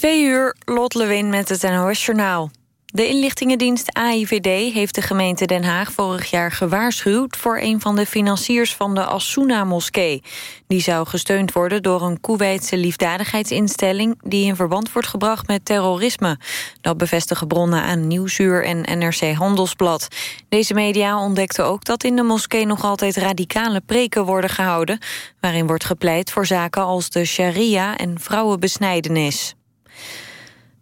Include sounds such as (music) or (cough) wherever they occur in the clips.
Twee uur, Lot Lewin met het NOS Journaal. De inlichtingendienst AIVD heeft de gemeente Den Haag vorig jaar gewaarschuwd voor een van de financiers van de Assouna-moskee. Die zou gesteund worden door een Koeweitse liefdadigheidsinstelling die in verband wordt gebracht met terrorisme. Dat bevestigen bronnen aan Nieuwsuur en NRC Handelsblad. Deze media ontdekten ook dat in de moskee nog altijd radicale preken worden gehouden, waarin wordt gepleit voor zaken als de sharia en vrouwenbesnijdenis.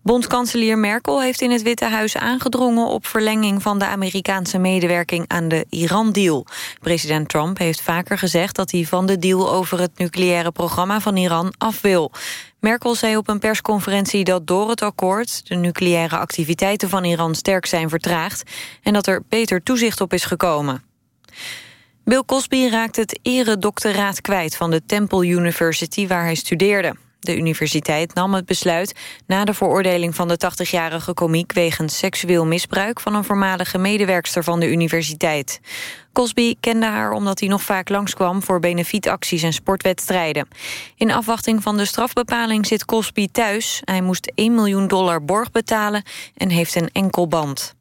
Bondskanselier Merkel heeft in het Witte Huis aangedrongen op verlenging van de Amerikaanse medewerking aan de Iran-deal. President Trump heeft vaker gezegd dat hij van de deal over het nucleaire programma van Iran af wil. Merkel zei op een persconferentie dat door het akkoord de nucleaire activiteiten van Iran sterk zijn vertraagd en dat er beter toezicht op is gekomen. Bill Cosby raakt het eredoctoraat kwijt van de Temple University waar hij studeerde. De universiteit nam het besluit na de veroordeling van de 80-jarige komiek... wegens seksueel misbruik van een voormalige medewerkster van de universiteit. Cosby kende haar omdat hij nog vaak langskwam voor benefietacties en sportwedstrijden. In afwachting van de strafbepaling zit Cosby thuis. Hij moest 1 miljoen dollar borg betalen en heeft een enkel band.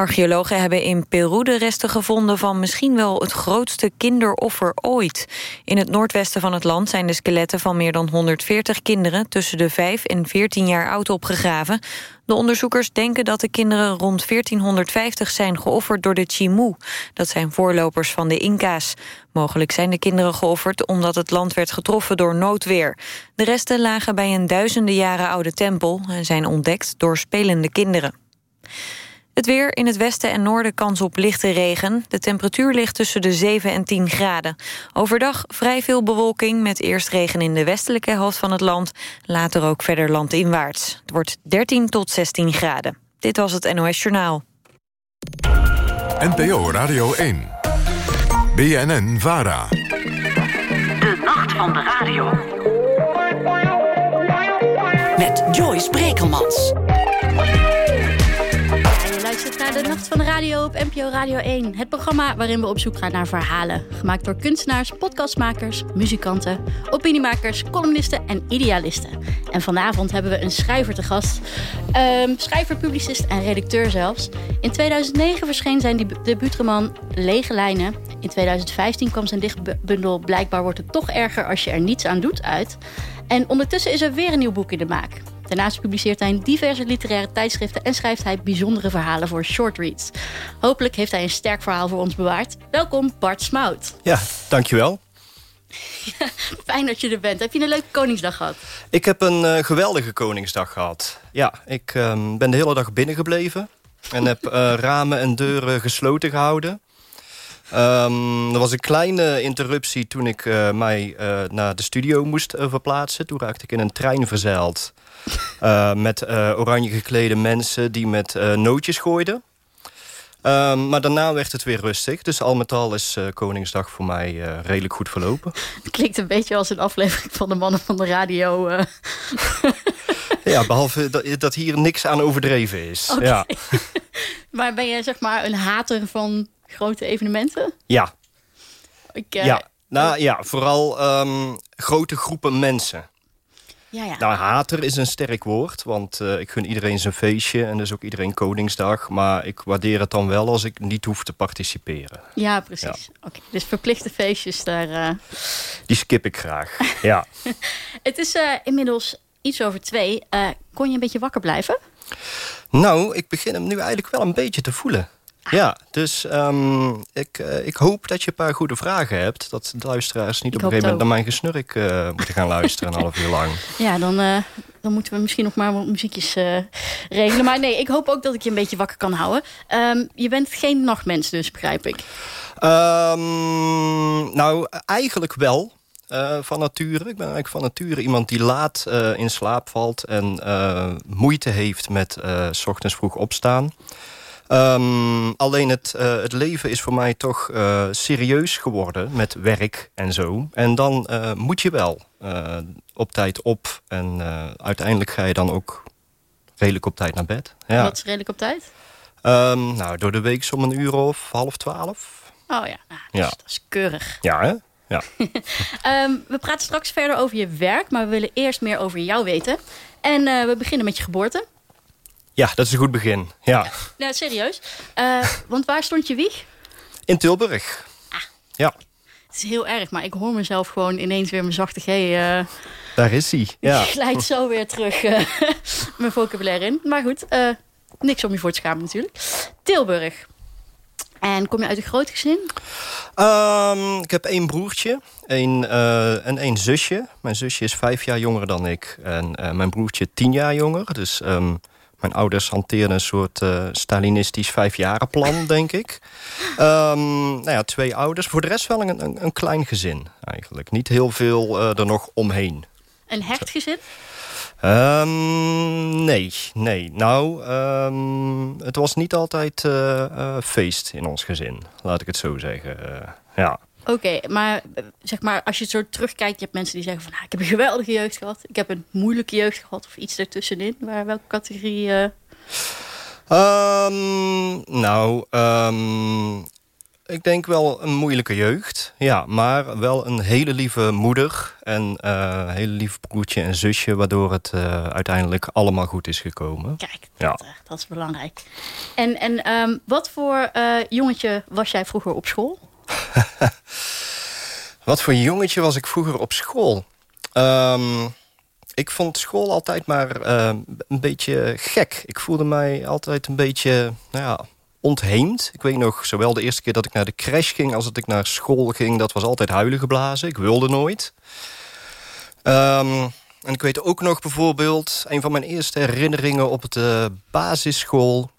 Archeologen hebben in Peru de resten gevonden van misschien wel het grootste kinderoffer ooit. In het noordwesten van het land zijn de skeletten van meer dan 140 kinderen tussen de 5 en 14 jaar oud opgegraven. De onderzoekers denken dat de kinderen rond 1450 zijn geofferd door de Chimu. Dat zijn voorlopers van de Inca's. Mogelijk zijn de kinderen geofferd omdat het land werd getroffen door noodweer. De resten lagen bij een duizenden jaren oude tempel en zijn ontdekt door spelende kinderen. Het weer in het westen en noorden kans op lichte regen. De temperatuur ligt tussen de 7 en 10 graden. Overdag vrij veel bewolking met eerst regen in de westelijke helft van het land. Later ook verder landinwaarts. Het wordt 13 tot 16 graden. Dit was het NOS Journaal. NPO Radio 1. BNN Vara. De nacht van de radio. Met Joyce Brekelmans naar de Nacht van de Radio op NPO Radio 1. Het programma waarin we op zoek gaan naar verhalen. Gemaakt door kunstenaars, podcastmakers, muzikanten, opiniemakers, columnisten en idealisten. En vanavond hebben we een schrijver te gast. Um, schrijver, publicist en redacteur zelfs. In 2009 verscheen zijn debuutroman Lege Lijnen. In 2015 kwam zijn dichtbundel Blijkbaar wordt het toch erger als je er niets aan doet uit. En ondertussen is er weer een nieuw boek in de maak. Daarnaast publiceert hij in diverse literaire tijdschriften... en schrijft hij bijzondere verhalen voor shortreads. Hopelijk heeft hij een sterk verhaal voor ons bewaard. Welkom, Bart Smout. Ja, dankjewel. Ja, (laughs) fijn dat je er bent. Heb je een leuke Koningsdag gehad? Ik heb een uh, geweldige Koningsdag gehad. Ja, ik um, ben de hele dag binnengebleven. En heb uh, (laughs) ramen en deuren gesloten gehouden. Um, er was een kleine interruptie toen ik uh, mij naar de studio moest verplaatsen. Toen raakte ik in een trein verzeild. Uh, (laughs) met uh, oranje geklede mensen die met uh, nootjes gooiden. Um, maar daarna werd het weer rustig. Dus al met al is Koningsdag voor mij redelijk goed verlopen. (laughs) Het klinkt een beetje als een aflevering van de Mannen van de Radio. (laughs) ja, behalve dat, dat, hier niks aan overdreven is. Okay. Ja. maar ben je zeg maar een hater van grote evenementen? Ja. Ik, ja. Nou ja, vooral um, grote groepen mensen. Ja, ja. Nou, hater is een sterk woord, want uh, ik gun iedereen zijn feestje... en dus ook iedereen Koningsdag. Maar ik waardeer het dan wel als ik niet hoef te participeren. Ja, precies. Ja. Oké, dus verplichte feestjes, daar... Uh... Die skip ik graag, (laughs) ja. (laughs) het is uh, inmiddels iets over twee. kon je een beetje wakker blijven? Nou, ik begin hem nu eigenlijk wel een beetje te voelen. Ja, dus um, ik, uh, ik hoop dat je een paar goede vragen hebt. Dat de luisteraars niet ik op een gegeven moment naar mijn gesnurk uh, (laughs) moeten gaan luisteren... een half uur lang. Ja, dan, uh, dan moeten we misschien nog maar wat muziekjes regelen. Maar nee, ik hoop ook dat ik je een beetje wakker kan houden. Um, je bent geen nachtmens dus, begrijp ik. Um, nou, eigenlijk wel. Uh, van nature. Ik ben eigenlijk van nature iemand die laat uh, in slaap valt... en uh, moeite heeft met s ochtends vroeg opstaan. Um, alleen het, uh, het leven is voor mij toch uh, serieus geworden met werk en zo. En dan uh, moet je wel op tijd op. En uiteindelijk ga je dan ook redelijk op tijd naar bed. Ja. Wat is redelijk op tijd? Um, nou, door de week om een uur of half twaalf. Oh ja, nou, dus ja. dat is keurig. Ja, hè? Ja. (laughs) Ehm, we praten straks verder over je werk, maar we willen eerst meer over jou weten. En eh, we beginnen met je geboorte. Ja, dat is een goed begin. Ja. Nou, serieus. Eh, want waar stond je wieg? In Tilburg. Ja, Het is heel erg, maar ik hoor mezelf gewoon ineens weer mijn zachte G. eh daar is hij. Ja. (laughs) glijdt zo weer terug eh, (laughs) mijn vocabulaire in. Maar goed, niks om je voor te schamen natuurlijk. Tilburg. En kom je uit een groot gezin? Ehm, ik heb één broertje eh, en één zusje. Mijn zusje is vijf jaar jonger dan ik. En mijn broertje tien jaar jonger. Dus ehm, mijn ouders hanteerden een soort eh, Stalinistisch vijfjarenplan, (laughs) denk ik. Ehm, nou ja, twee ouders. Voor de rest wel een, een, een klein gezin eigenlijk. Niet heel veel eh, er nog omheen. Een hecht gezin? Ehm, nee, nee. Nou, ehm, het was niet altijd eh, feest in ons gezin. Laat ik het zo zeggen. Ja. Oké, maar eh, zeg maar, als je zo terugkijkt, je hebt mensen die zeggen van, nou, ik heb een geweldige jeugd gehad. Ik heb een moeilijke jeugd gehad of iets ertussenin. Waar, welke categorie? eh, Ehm, nou, ehm, ik denk wel een moeilijke jeugd. Ja, maar wel een hele lieve moeder. En eh, een hele lief broertje en zusje. Waardoor het eh, uiteindelijk allemaal goed is gekomen. Kijk, Ja. dat, eh, dat is belangrijk. En, en ehm, wat voor eh, jongetje was jij vroeger op school? (laughs) Wat voor jongetje was ik vroeger op school? Ehm, ik vond school altijd maar ehm, een beetje gek. Ik voelde mij altijd een beetje nou ja, ontheemd. Ik weet nog, zowel de eerste keer dat ik naar de crash ging... als dat ik naar school ging, dat was altijd huilen geblazen. Ik wilde nooit. Ehm, en ik weet ook nog bijvoorbeeld... een van mijn eerste herinneringen op de basisschool...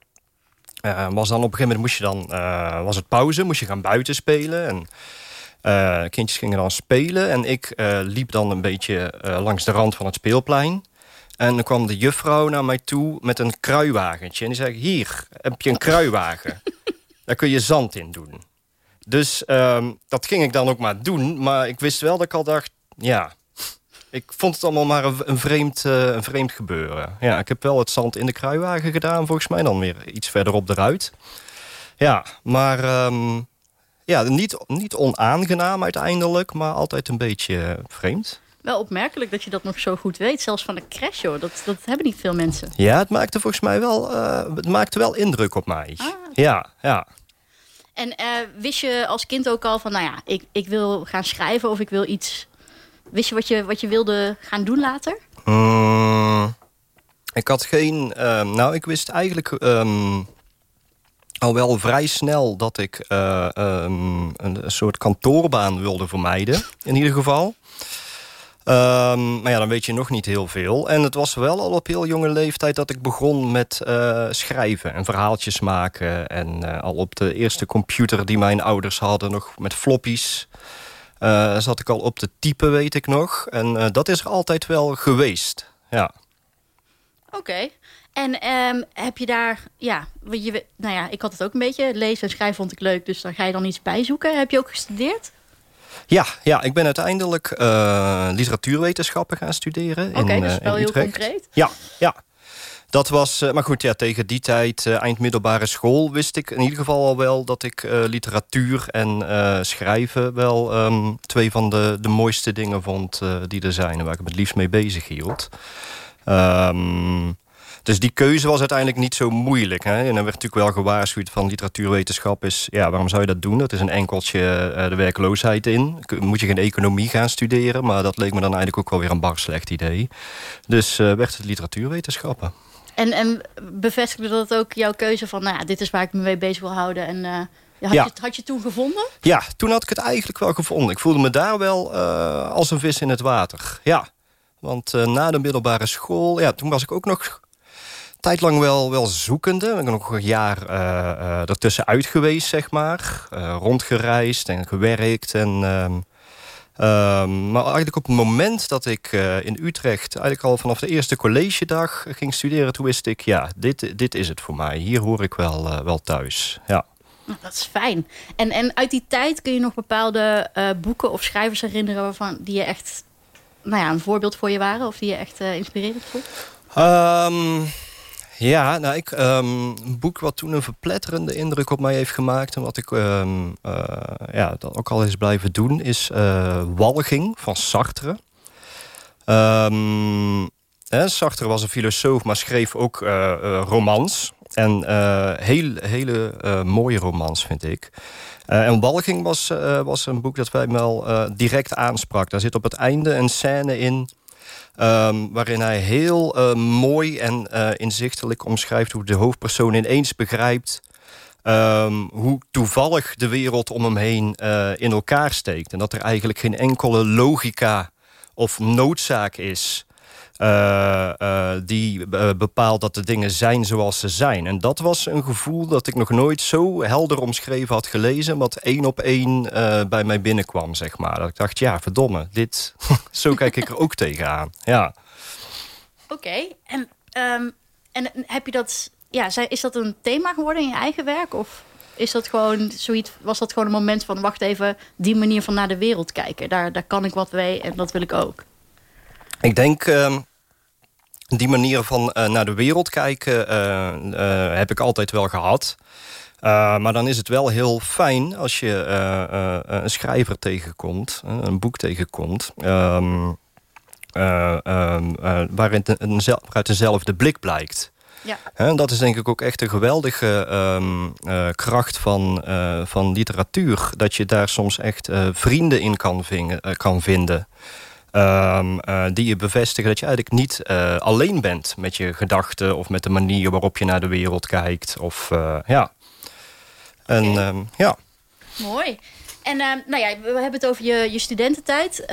eh, was dan op een gegeven moment moest je dan, eh, was het pauze, moest je gaan buiten spelen. En eh, kindjes gingen dan spelen en ik liep dan een beetje langs de rand van het speelplein. En dan kwam de juffrouw naar mij toe met een kruiwagentje. En die zei, hier heb je een kruiwagen. (laughs) Daar kun je zand in doen. Dus ehm, dat ging ik dan ook maar doen. Maar ik wist wel dat ik al dacht, ja... Ik vond het allemaal maar een, een vreemd, eh, een vreemd gebeuren. Ja, ik heb wel het zand in de kruiwagen gedaan, volgens mij. Dan weer iets verderop eruit. Ja, maar ehm, ja, niet, niet onaangenaam uiteindelijk, maar altijd een beetje vreemd. Wel opmerkelijk dat je dat nog zo goed weet. Zelfs van de crash, joh. Dat, dat hebben niet veel mensen. Ja, het maakte volgens mij wel, eh, het maakte wel indruk op mij. Ah. Ja, ja. En eh, wist je als kind ook al van, nou ja, ik, ik wil gaan schrijven of ik wil iets... Wist je wat je, wat je wilde gaan doen later? Mm, ik had geen... ehm, nou, ik wist eigenlijk ehm, al wel vrij snel dat ik eh, ehm, een, soort kantoorbaan wilde vermijden. In ieder geval. Maar ja, dan weet je nog niet heel veel. En het was wel al op heel jonge leeftijd dat ik begon met eh, schrijven en verhaaltjes maken. En eh, al op de eerste computer die mijn ouders hadden, nog met floppies... eh, zat ik al op te typen, weet ik nog. En eh, dat is er altijd wel geweest, ja. Oké. En ehm, heb je daar, ja, je, nou ja, ik had het ook een beetje. Lezen en schrijven vond ik leuk, dus daar ga je dan iets bij zoeken. Heb je ook gestudeerd? Ja, ja ik ben uiteindelijk eh, literatuurwetenschappen gaan studeren. Oké, dus eh, wel heel concreet. Ja, ja. Dat was, eh, maar goed, ja, tegen die tijd, eh, eind middelbare school, wist ik in ieder geval al wel dat ik eh, literatuur en schrijven wel ehm, twee van de, de mooiste dingen vond die er zijn en waar ik me het liefst mee bezig hield. Ehm, dus die keuze was uiteindelijk niet zo moeilijk. Hè? En dan werd natuurlijk wel gewaarschuwd van literatuurwetenschap is... ja, waarom zou je dat doen? Dat is een enkeltje de werkloosheid in. Moet je geen economie gaan studeren? Maar dat leek me dan eigenlijk ook wel weer een bar slecht idee. Dus eh, werd het literatuurwetenschappen. En, en bevestigde dat ook jouw keuze van, nou ja, dit is waar ik me mee bezig wil houden. En eh, had, Ja. Je, het- had je toen gevonden? Ja, toen had ik het eigenlijk wel gevonden. Ik voelde me daar wel eh, als een vis in het water. Ja, want eh, na de middelbare school... Ja, toen was ik ook nog tijdlang wel, wel zoekende. Ik ben nog een jaar ertussen uit geweest, zeg maar. Rondgereisd en gewerkt. En, ehm, maar eigenlijk op het moment dat ik eh, in Utrecht... eigenlijk al vanaf de eerste collegedag ging studeren... toen wist ik, ja, dit, dit is het voor mij. Hier hoor ik wel, eh, wel thuis, ja. Nou, dat is fijn. En, en uit die tijd kun je nog bepaalde eh, boeken of schrijvers herinneren... waarvan die je echt, nou ja, een voorbeeld voor je waren? Of die je echt inspirerend vond? Ehm, ja, nou, ik, ehm, een boek wat toen een verpletterende indruk op mij heeft gemaakt... en wat ik ehm, eh, ja, dat ook al eens blijven doen... is uh, Walging van Sartre. Um, Sartre was een filosoof, maar schreef ook romans. En heel, hele mooie romans, vind ik. en Walging was, was een boek dat wij wel direct aansprak. Daar zit op het einde een scène in Ehm, waarin hij heel uh, mooi en uh, inzichtelijk omschrijft... hoe de hoofdpersoon ineens begrijpt... Um, hoe toevallig de wereld om hem heen uh, in elkaar steekt. En dat er eigenlijk geen enkele logica of noodzaak is... Uh, uh, die bepaalt dat de dingen zijn zoals ze zijn. En dat was een gevoel dat ik nog nooit zo helder omschreven had gelezen... wat één op één bij mij binnenkwam, zeg maar. Dat ik dacht, ja, verdomme, dit, (laughs) zo kijk ik er ook tegenaan. Ja. Oké, en, um, en heb je dat... Ja, is dat een thema geworden in je eigen werk? Of is dat gewoon zoiets, was dat gewoon een moment van... wacht even, die manier van naar de wereld kijken. Daar, daar kan ik wat mee en dat wil ik ook. Ik denk... Uh, die manier van uh, naar de wereld kijken uh, uh, heb ik altijd wel gehad. maar dan is het wel heel fijn als je een schrijver tegenkomt, een boek tegenkomt... Um, waarin een, waaruit dezelfde blik blijkt. Ja. En dat is denk ik ook echt een geweldige um, kracht van, van literatuur. Dat je daar soms echt vrienden in kan, vingen, kan vinden. Um, uh, die je bevestigen dat je eigenlijk niet uh, alleen bent met je gedachten... of met de manier waarop je naar de wereld kijkt. Of, uh, ja. En okay. um, ja. Mooi. En nou ja, we hebben het over je, je studententijd.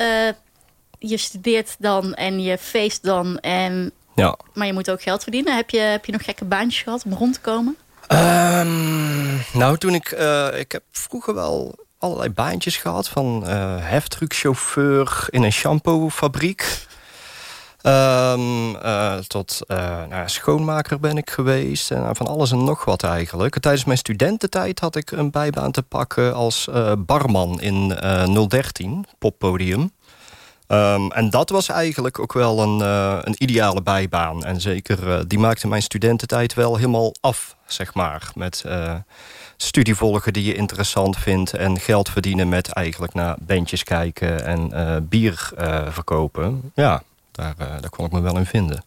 je studeert dan en je feest dan. En, ja. Maar je moet ook geld verdienen. Heb je, heb je nog gekke baantjes gehad om rond te komen? Um, nou, toen ik... ik heb vroeger wel allerlei baantjes gehad. Van uh, heftruckchauffeur in een shampoofabriek. Um, tot uh, nou, schoonmaker ben ik geweest. En van alles en nog wat eigenlijk. Tijdens mijn studententijd had ik een bijbaan te pakken als barman in 013, poppodium. Um, en dat was eigenlijk ook wel een, een ideale bijbaan. En zeker, die maakte mijn studententijd wel helemaal af, zeg maar. Met studie volgen die je interessant vindt... en geld verdienen met eigenlijk naar bandjes kijken en uh, bier uh, verkopen. Ja, daar, uh, daar kon ik me wel in vinden.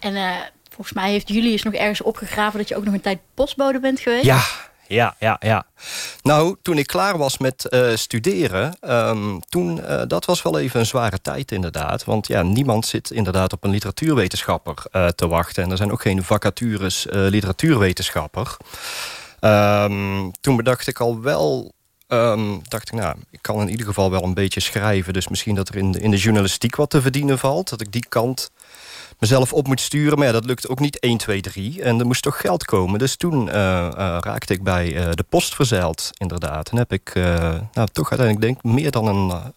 En volgens mij heeft Julius nog ergens opgegraven... dat je ook nog een tijd postbode bent geweest? Ja, ja, ja, ja. Nou, toen ik klaar was met uh, studeren... Um, toen, uh, dat was wel even een zware tijd inderdaad. Want ja, niemand zit inderdaad op een literatuurwetenschapper uh, te wachten. En er zijn ook geen vacatures literatuurwetenschapper. Um, toen bedacht ik al wel... Um, dacht ik, nou, ik kan in ieder geval wel een beetje schrijven. Dus misschien dat er in de, in de journalistiek wat te verdienen valt. Dat ik die kant mezelf op moet sturen. Maar ja, dat lukt ook niet 1, 2, 3. En er moest toch geld komen. Dus toen uh, uh, raakte ik bij uh, de post verzeild, inderdaad. En heb ik nou, toch uiteindelijk denk meer dan een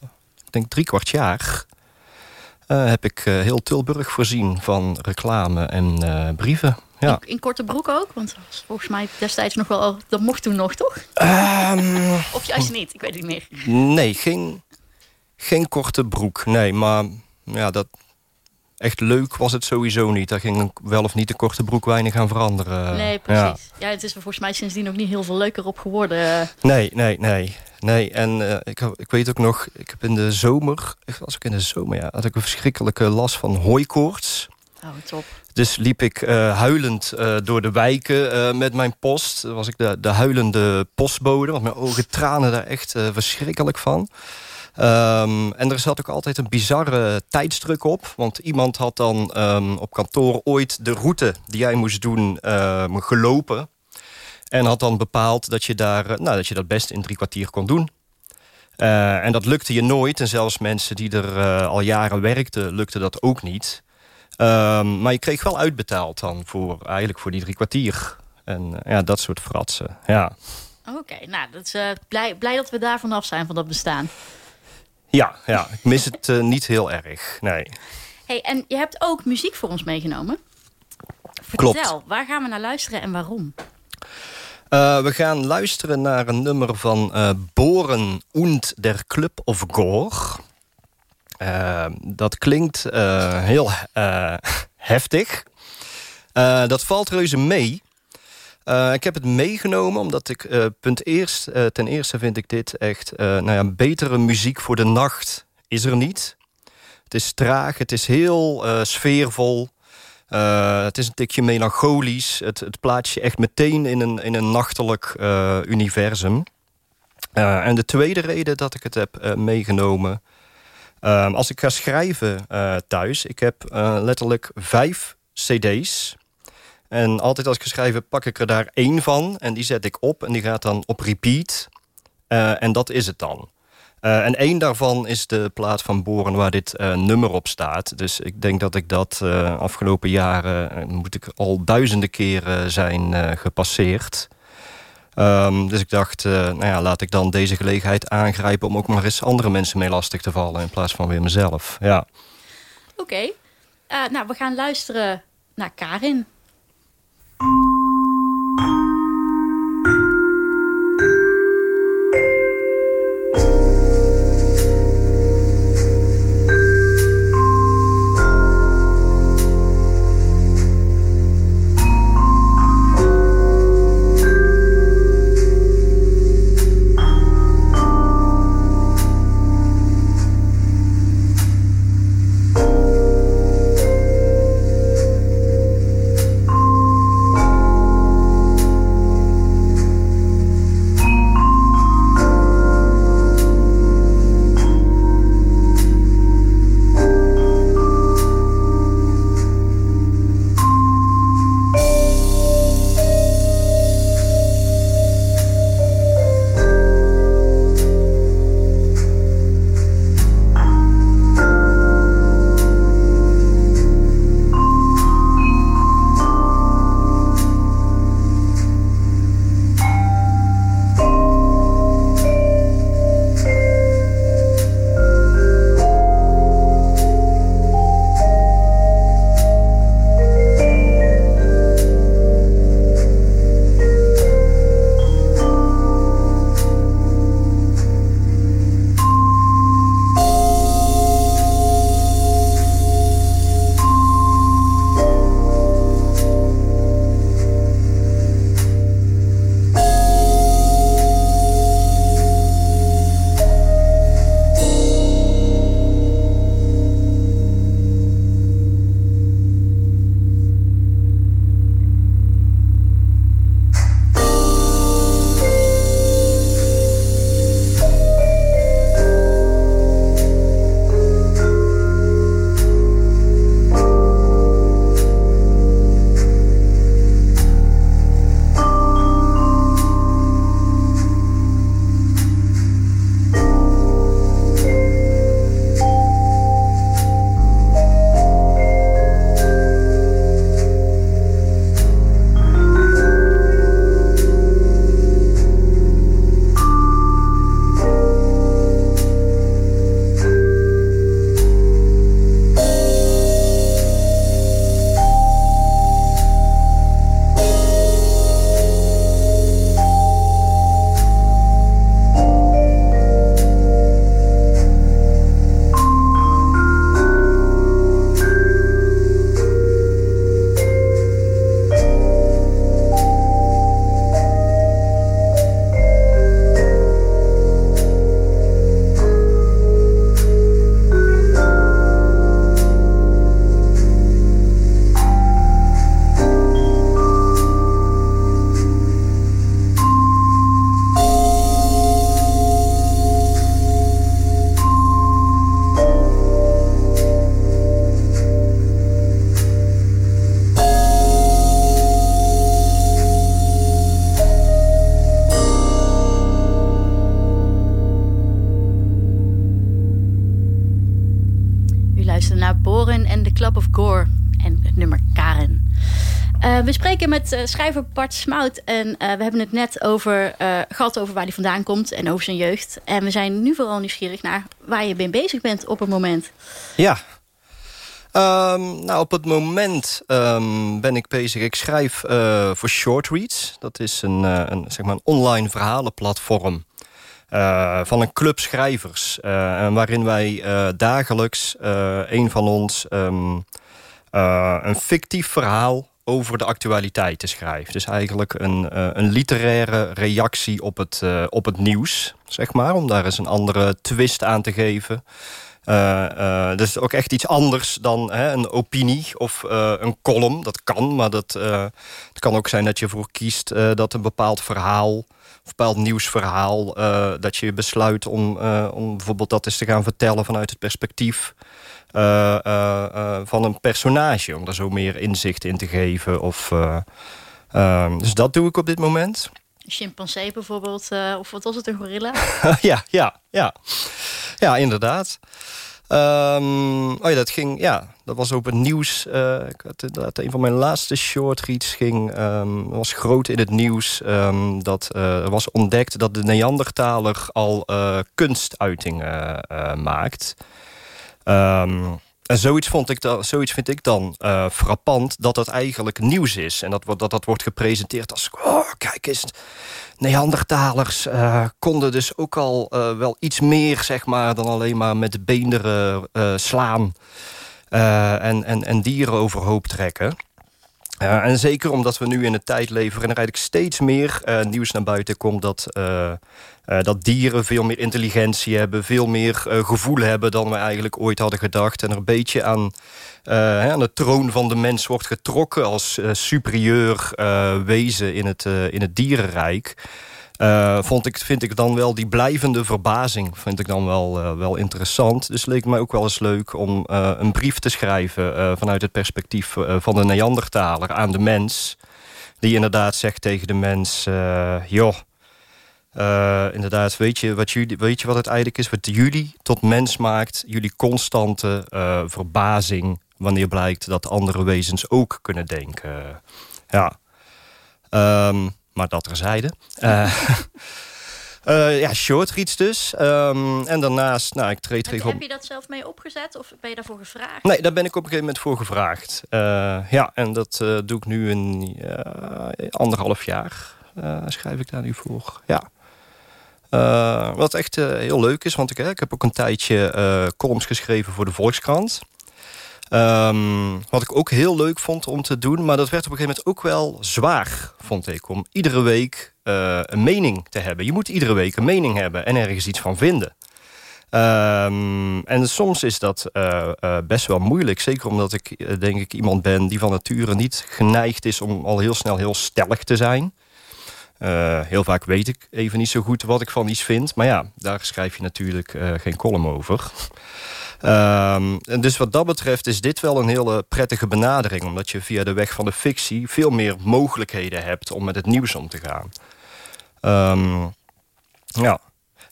ik denk drie kwart jaar... heb ik heel Tilburg voorzien van reclame en brieven. Ja. In, in, korte broek ook? Want volgens mij destijds nog wel... Dat mocht toen nog, toch? Um, (laughs) of juist niet, ik weet het niet meer. Nee, geen, geen korte broek. Nee, maar ja, dat, echt leuk was het sowieso niet. Daar ging wel of niet de korte broek weinig aan veranderen. Nee, precies. Ja, het is er volgens mij sindsdien ook niet heel veel leuker op geworden. Nee, nee, nee. Nee, en uh, ik, ik weet ook nog, ik heb in de zomer, was ik in de zomer, ja, had ik een verschrikkelijke last van hooikoorts. Oh, top. Dus liep ik uh, huilend uh, door de wijken uh, met mijn post. Dan was ik de, de huilende postbode, want mijn ogen tranen daar echt verschrikkelijk van. Um, en er zat ook altijd een bizarre tijdsdruk op. Want iemand had dan um, op kantoor ooit de route die jij moest doen um, gelopen. En had dan bepaald dat je, daar, nou, dat je dat best in drie kwartier kon doen. Uh, en dat lukte je nooit. En zelfs mensen die er uh, al jaren werkten, lukte dat ook niet. Maar je kreeg wel uitbetaald dan voor, eigenlijk voor die drie kwartier. En ja, dat soort fratsen, ja. Oké, nou, dat is, blij, blij dat we daar vanaf zijn van dat bestaan. Ja, ja ik mis het uh, niet heel erg, nee. Hey, en je hebt ook muziek voor ons meegenomen. Vertel, Klopt. waar gaan we naar luisteren en waarom? Uh, we gaan luisteren naar een nummer van uh, Boren und der Club of Gore. dat klinkt heel (laughs) heftig. Dat valt reuze mee. Uh, ik heb het meegenomen omdat ik, uh, punt eerst, ten eerste vind ik dit echt... nou ja, betere muziek voor de nacht is er niet. Het is traag, het is heel sfeervol. het is een tikje melancholisch. Het, het plaatst je echt meteen in een, in een nachtelijk universum. en de tweede reden dat ik het heb meegenomen... Ehm, als ik ga schrijven thuis... ik heb letterlijk vijf cd's... En altijd als ik geschreven pak ik er daar één van. En die zet ik op en die gaat dan op repeat. Uh, en dat is het dan. Uh, en één daarvan is de plaat van Boren waar dit uh, nummer op staat. Dus ik denk dat ik dat afgelopen jaren... moet ik al duizenden keren zijn gepasseerd. Um, dus ik dacht, nou ja, laat ik dan deze gelegenheid aangrijpen... om ook maar eens andere mensen mee lastig te vallen... in plaats van weer mezelf. Ja. Oké. Nou, we gaan luisteren naar Karin. Música met uh, schrijver Bart Smout. En uh, we hebben het net over, uh, gehad over waar hij vandaan komt en over zijn jeugd. En we zijn nu vooral nieuwsgierig naar waar je mee bezig bent op het moment. Ja, um, nou, op het moment um, ben ik bezig. Ik schrijf voor Short Reads. Dat is een, een, zeg maar een online verhalenplatform. van een club schrijvers. waarin wij dagelijks een van ons um, een fictief verhaal over de actualiteiten schrijft. Dus eigenlijk een, uh, een literaire reactie op het, uh, op het nieuws, zeg maar. Om daar eens een andere twist aan te geven. Uh, dus ook echt iets anders dan hè, een opinie of een column. Dat kan, maar dat, het kan ook zijn dat je ervoor kiest... dat een bepaald verhaal, een bepaald nieuwsverhaal... dat je besluit om, om bijvoorbeeld dat eens te gaan vertellen... vanuit het perspectief uh, uh, van een personage. Om daar zo meer inzicht in te geven. Of, ehm, dus dat doe ik op dit moment. Een chimpansee bijvoorbeeld, of wat was het, een gorilla? (laughs) ja, ja, ja. Ja, inderdaad. Um, oh ja, dat ging, ja, dat was op het nieuws. Uh, ik had inderdaad een van mijn laatste shortreads ging, um, was groot in het nieuws. Um, dat uh, was ontdekt dat de Neandertaler al uh, kunstuitingen maakt. Um, en zoiets, vond ik dan, zoiets vind ik dan uh, frappant dat dat eigenlijk nieuws is. En dat, dat dat wordt gepresenteerd als... Oh, kijk eens, Neandertalers uh, konden dus ook al uh, wel iets meer... zeg maar, dan alleen maar met de beenderen slaan... en, en, en dieren overhoop trekken. Uh, en zeker omdat we nu in een tijd leven... en er eigenlijk steeds meer uh, nieuws naar buiten komt... dat, uh, dat dieren veel meer intelligentie hebben... veel meer gevoel hebben dan we eigenlijk ooit hadden gedacht... en er een beetje aan, aan de troon van de mens wordt getrokken... als superieur wezen in het, in het dierenrijk... Uh, vond ik, vind ik dan wel die blijvende verbazing vind ik dan wel, uh, wel interessant. Dus leek mij ook wel eens leuk om uh, een brief te schrijven... vanuit het perspectief van de Neandertaler aan de mens. Die inderdaad zegt tegen de mens... joh, inderdaad, weet je, wat jullie, weet je wat het eigenlijk is? Wat jullie tot mens maakt, jullie constante verbazing... wanneer blijkt dat andere wezens ook kunnen denken. Ja. Um, maar dat terzijde. Uh, uh, (laughs) ja, short dus. Um, en daarnaast, nou, ik treed heb, heb je dat zelf mee opgezet of ben je daarvoor gevraagd? Nee, daar ben ik op een gegeven moment voor gevraagd. Uh, ja, en dat uh, doe ik nu een anderhalf jaar. schrijf ik daar nu voor, ja. wat echt heel leuk is, want ik, ik heb ook een tijdje columns geschreven voor de Volkskrant. Um, wat ik ook heel leuk vond om te doen... maar dat werd op een gegeven moment ook wel zwaar, vond ik... om iedere week uh, een mening te hebben. Je moet iedere week een mening hebben en ergens iets van vinden. Um, en soms is dat uh, uh, best wel moeilijk. Zeker omdat ik denk ik iemand ben die van nature niet geneigd is... om al heel snel heel stellig te zijn... Heel vaak weet ik even niet zo goed wat ik van iets vind. Maar ja, daar schrijf je natuurlijk geen column over. Um, en dus wat dat betreft is dit wel een hele prettige benadering. Omdat je via de weg van de fictie veel meer mogelijkheden hebt om met het nieuws om te gaan. Um, ja.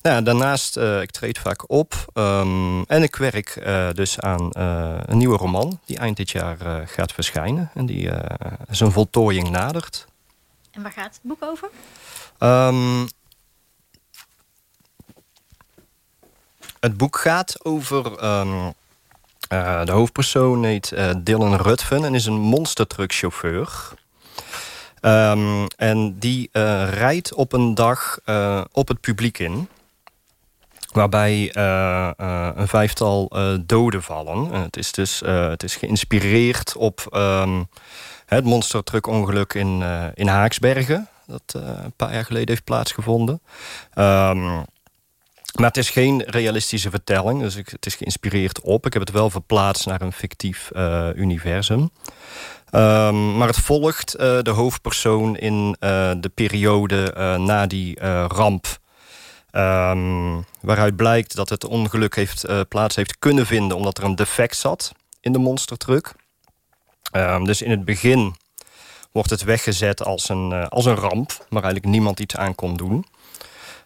Nou, daarnaast, uh, ik treed vaak op. Um, en ik werk uh, dus aan uh, een nieuwe roman die eind dit jaar gaat verschijnen. En die zijn voltooiing nadert. En waar gaat het boek over? Um, Het boek gaat over... Um, uh, de hoofdpersoon heet uh, Dylan Rutven en is een monstertruckchauffeur. Um, en die uh, rijdt op een dag op het publiek in. Waarbij een vijftal doden vallen. En het is dus het is geïnspireerd op um, het monstertruckongeluk in, in Haaksbergen. Dat een paar jaar geleden heeft plaatsgevonden. Um, maar het is geen realistische vertelling. Dus ik, het is geïnspireerd op. Ik heb het wel verplaatst naar een fictief uh, universum. Um, maar het volgt uh, de hoofdpersoon in uh, de periode na die ramp. Um, waaruit blijkt dat het ongeluk heeft, plaats heeft kunnen vinden... omdat er een defect zat in de monstertruck. Um, dus in het begin wordt het weggezet als een, als een ramp... waar eigenlijk niemand iets aan kon doen...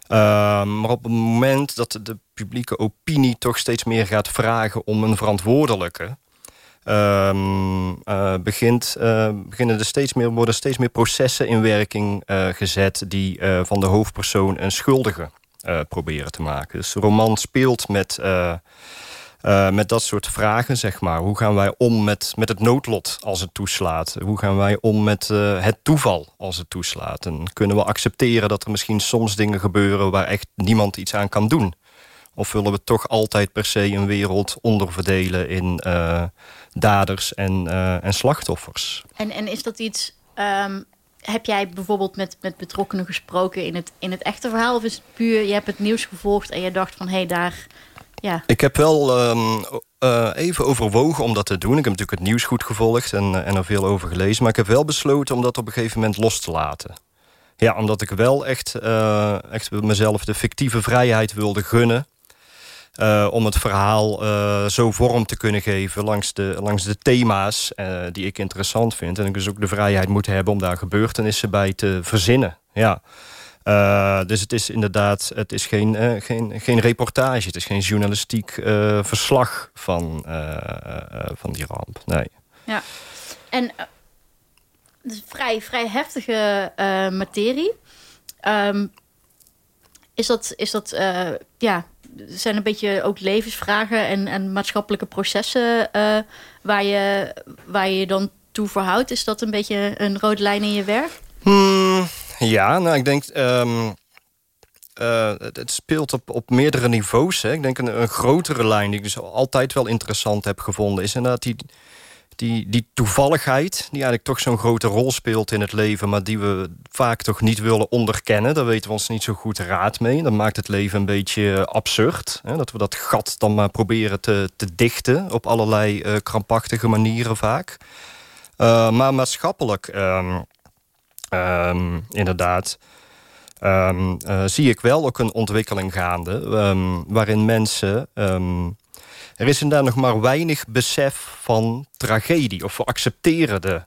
Ehm, maar op het moment dat de publieke opinie toch steeds meer gaat vragen om een verantwoordelijke... Um, uh, begint, uh, beginnen er steeds meer, worden steeds meer processen in werking uh, gezet... die van de hoofdpersoon een schuldige proberen te maken. Dus de roman speelt met uh, met dat soort vragen, zeg maar. Hoe gaan wij om met, met het noodlot als het toeslaat? Hoe gaan wij om met uh, het toeval als het toeslaat? En kunnen we accepteren dat er misschien soms dingen gebeuren... waar echt niemand iets aan kan doen? Of willen we toch altijd per se een wereld onderverdelen in daders en, en slachtoffers? En, en is dat iets... Ehm, heb jij bijvoorbeeld met, met betrokkenen gesproken in het, in het echte verhaal? Of is het puur, je hebt het nieuws gevolgd en je dacht van... hé, hey, daar... Ja. Ik heb wel um, uh, even overwogen om dat te doen. Ik heb natuurlijk het nieuws goed gevolgd en, uh, en er veel over gelezen. Maar ik heb wel besloten om dat op een gegeven moment los te laten. Ja, omdat ik wel echt, uh, echt mezelf de fictieve vrijheid wilde gunnen. Om het verhaal zo vorm te kunnen geven langs de, langs de thema's die ik interessant vind. En ik dus ook de vrijheid moet hebben om daar gebeurtenissen bij te verzinnen. Ja. Dus het is inderdaad, het is geen, geen, geen reportage, het is geen journalistiek verslag van, van die ramp. Nee. Ja, en het is vrij, vrij heftige materie. Um, is dat, is dat ja, zijn een beetje ook levensvragen en, en maatschappelijke processen uh, waar, je, waar je je dan toe verhoudt. Is dat een beetje een rode lijn in je werk? Hmm, ja, nou ik denk... Um, uh, het speelt op, op meerdere niveaus. Hè. Ik denk een, een grotere lijn die ik dus altijd wel interessant heb gevonden... is inderdaad die, die, die toevalligheid, die eigenlijk toch zo'n grote rol speelt in het leven... maar die we vaak toch niet willen onderkennen. Daar weten we ons niet zo goed raad mee. Dat maakt het leven een beetje absurd. Hè? Dat we dat gat dan maar proberen te, te dichten... op allerlei uh, krampachtige manieren vaak. Maar maatschappelijk, um, um, inderdaad... Um, uh, zie ik wel ook een ontwikkeling gaande... waarin mensen er is inderdaad nog maar weinig besef van tragedie. Of we accepteren de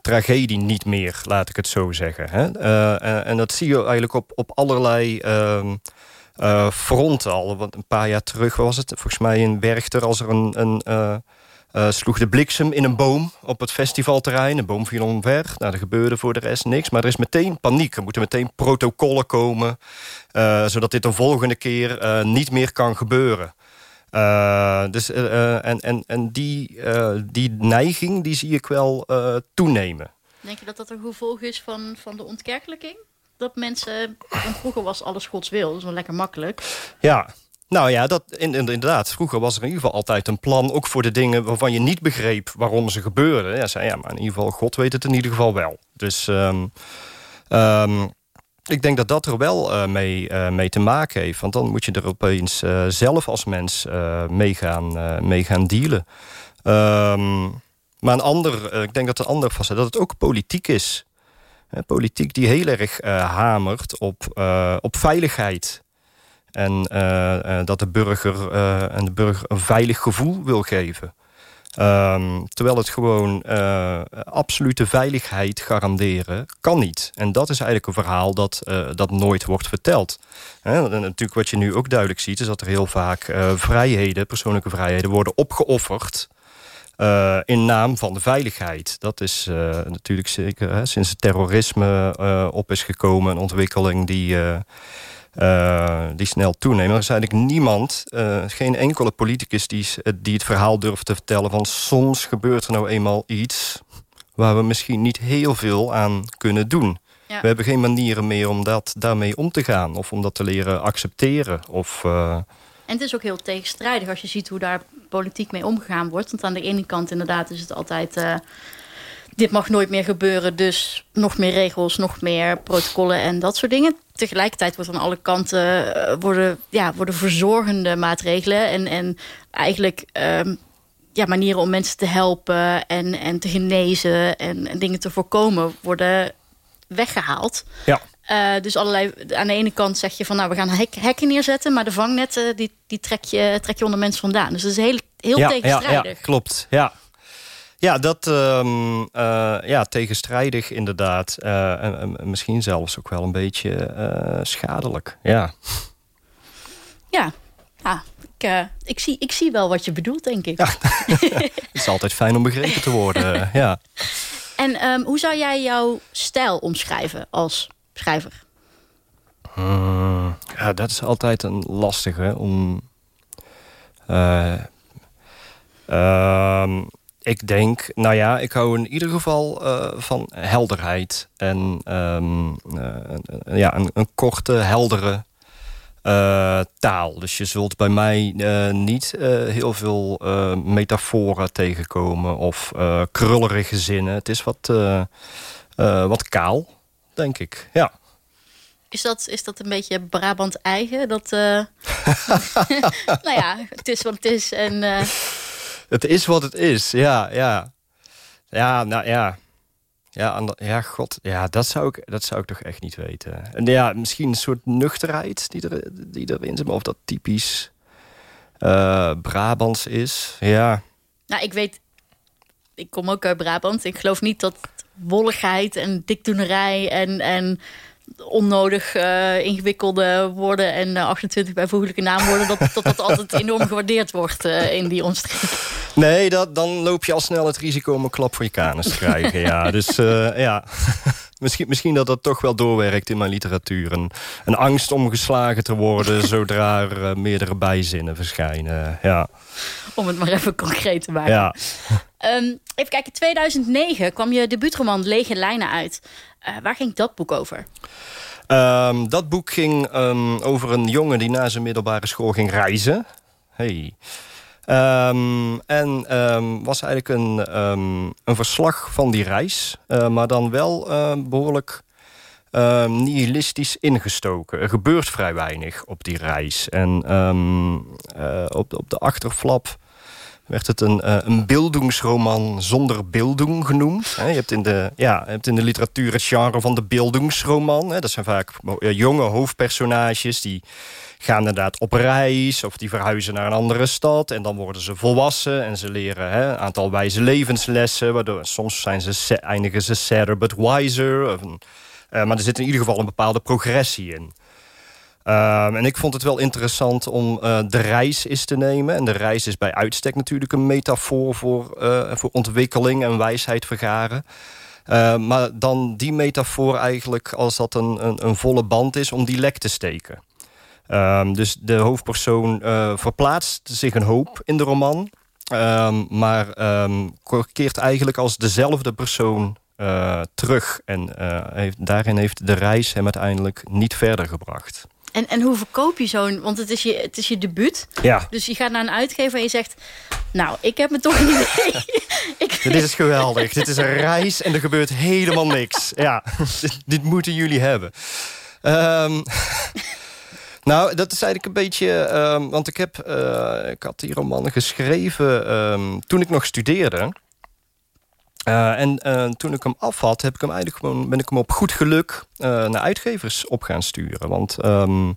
tragedie niet meer, laat ik het zo zeggen. Hè? Uh, en dat zie je eigenlijk op, op allerlei fronten al. Want een paar jaar terug was het, volgens mij in Werchter... als er een, een uh, sloeg de bliksem in een boom op het festivalterrein. Een boom viel omver. Nou, er gebeurde voor de rest niks. Maar er is meteen paniek. Er moeten meteen protocollen komen... zodat dit een volgende keer niet meer kan gebeuren. Dus, en en, en die, die neiging die zie ik wel toenemen. Denk je dat dat een gevolg is van, van de ontkerkelijking? Dat mensen... vroeger was alles gods wil, dat is wel lekker makkelijk. Ja, nou ja, dat, in, inderdaad. Vroeger was er in ieder geval altijd een plan... ook voor de dingen waarvan je niet begreep waarom ze gebeurden. Ja, zei, ja maar in ieder geval, God weet het in ieder geval wel. Dus... Um, um, ik denk dat dat er wel uh, mee, uh, mee te maken heeft. Want dan moet je er opeens uh, zelf als mens mee, gaan, dealen. Um, maar een ander, ik denk dat een ander vast dat het ook politiek is. politiek die heel erg hamert op, op veiligheid. En dat de burger, en de burger een veilig gevoel wil geven. Um, terwijl het gewoon absolute veiligheid garanderen kan niet. En dat is eigenlijk een verhaal dat, dat nooit wordt verteld. en natuurlijk wat je nu ook duidelijk ziet... is dat er heel vaak vrijheden, persoonlijke vrijheden... worden opgeofferd in naam van de veiligheid. Dat is natuurlijk zeker hè, sinds het terrorisme op is gekomen... een ontwikkeling die uh, die snel toenemen. Er is eigenlijk niemand, uh, geen enkele politicus... Die, die het verhaal durft te vertellen van... soms gebeurt er nou eenmaal iets... waar we misschien niet heel veel aan kunnen doen. Ja. We hebben geen manieren meer om dat, daarmee om te gaan... of om dat te leren accepteren. Of, uh... En het is ook heel tegenstrijdig als je ziet hoe daar politiek mee omgegaan wordt. Want aan de ene kant inderdaad is het altijd dit mag nooit meer gebeuren, dus nog meer regels, nog meer protocollen en dat soort dingen. Tegelijkertijd wordt aan alle kanten uh, worden, ja, worden verzorgende maatregelen en, en eigenlijk um, ja, manieren om mensen te helpen en, en te genezen en, en dingen te voorkomen worden weggehaald. Ja. Uh, dus allerlei, aan de ene kant zeg je van nou we gaan hek, hekken neerzetten, maar de vangnetten die, die trek, je, trek je onder mensen vandaan. Dus dat is heel, heel ja, tegenstrijdig. Ja, ja, klopt. Ja. Ja, dat um, uh, ja, tegenstrijdig inderdaad. Uh, en, en, misschien zelfs ook wel een beetje uh, schadelijk. Ja, ja. ja ik, ik, zie, ik zie wel wat je bedoelt, denk ik. Ja. (laughs) het is altijd fijn om begrepen te worden. ja. En um, hoe zou jij jouw stijl omschrijven als schrijver? Hmm, ja, dat is altijd een lastige om... Uh, ik denk, nou ja, ik hou in ieder geval uh, van helderheid. En um, uh, ja, een, een, korte, heldere eh, taal. Dus je zult bij mij eh, niet eh, heel veel metaforen tegenkomen... of krullerige zinnen. Het is wat, wat kaal, denk ik, ja. Is dat, is dat een beetje Brabant eigen? Dat, (laughs) (laughs) nou ja, het is wat het is en... Het is wat het is, ja, ja. Ja, nou ja... Ja, ja, god, ja, dat zou, ik, dat zou ik toch echt niet weten. En ja, misschien een soort nuchterheid die, er, die erin zit, of dat typisch uh, Brabants is. Ja. Nou, ik weet, ik kom ook uit Brabant. Ik geloof niet dat wolligheid en dikdoenerij en, en onnodig uh, ingewikkelde woorden en uh, 28 bijvoeglijke naamwoorden... dat dat, dat altijd enorm gewaardeerd wordt uh, in die omstreken. Nee, dat, dan loop je al snel het risico om een klap voor je kanus te krijgen. ja. (laughs) Dus ja, (laughs) misschien, misschien dat dat toch wel doorwerkt in mijn literatuur. Een, een angst om geslagen te worden (laughs) zodra er meerdere bijzinnen verschijnen. Ja. Om het maar even concreet te maken. Ja. Um, even kijken, 2009 kwam je debuutroman Lege Lijnen uit. Uh, waar ging dat boek over? Um, dat boek ging um, over een jongen die na zijn middelbare school ging reizen. Hey. Um, en was eigenlijk een, een verslag van die reis. Uh, maar dan wel behoorlijk nihilistisch ingestoken. Er gebeurt vrij weinig op die reis. En uh, op, op de achterflap werd het een, uh, een beeldingsroman zonder beelding genoemd. je, hebt in de, ja, hebt in de literatuur het genre van de beeldingsroman. Dat zijn vaak jonge hoofdpersonages die gaan inderdaad op reis... of die verhuizen naar een andere stad en dan worden ze volwassen... en ze leren een aantal wijze levenslessen... waardoor soms zijn ze, eindigen ze sadder but wiser. Of, uh, maar er zit in ieder geval een bepaalde progressie in. Um, en ik vond het wel interessant om uh, de reis eens te nemen. En de reis is bij uitstek natuurlijk een metafoor voor, uh, voor ontwikkeling en wijsheid vergaren. Uh, maar dan die metafoor eigenlijk als dat een, een, een volle band is om die lek te steken. Um, dus de hoofdpersoon verplaatst zich een hoop in de roman. Maar keert eigenlijk als dezelfde persoon terug. En heeft, daarin heeft de reis hem uiteindelijk niet verder gebracht. En, en hoe verkoop je zo'n... Want het is, je, het is je debuut. Ja. Dus je gaat naar een uitgever en je zegt... Nou, ik heb me toch een idee. (laughs) ik... Dit is geweldig. dit is een (laughs) reis en er gebeurt helemaal niks. Ja, (laughs) dit, moeten jullie hebben. Um, nou, dat is eigenlijk een beetje... Um, want ik, heb, uh, ik had die roman geschreven um, toen ik nog studeerde... Uh, en uh, toen ik hem af had, heb ik hem eigenlijk gewoon, ben ik hem op goed geluk uh, naar uitgevers op gaan sturen. Want um,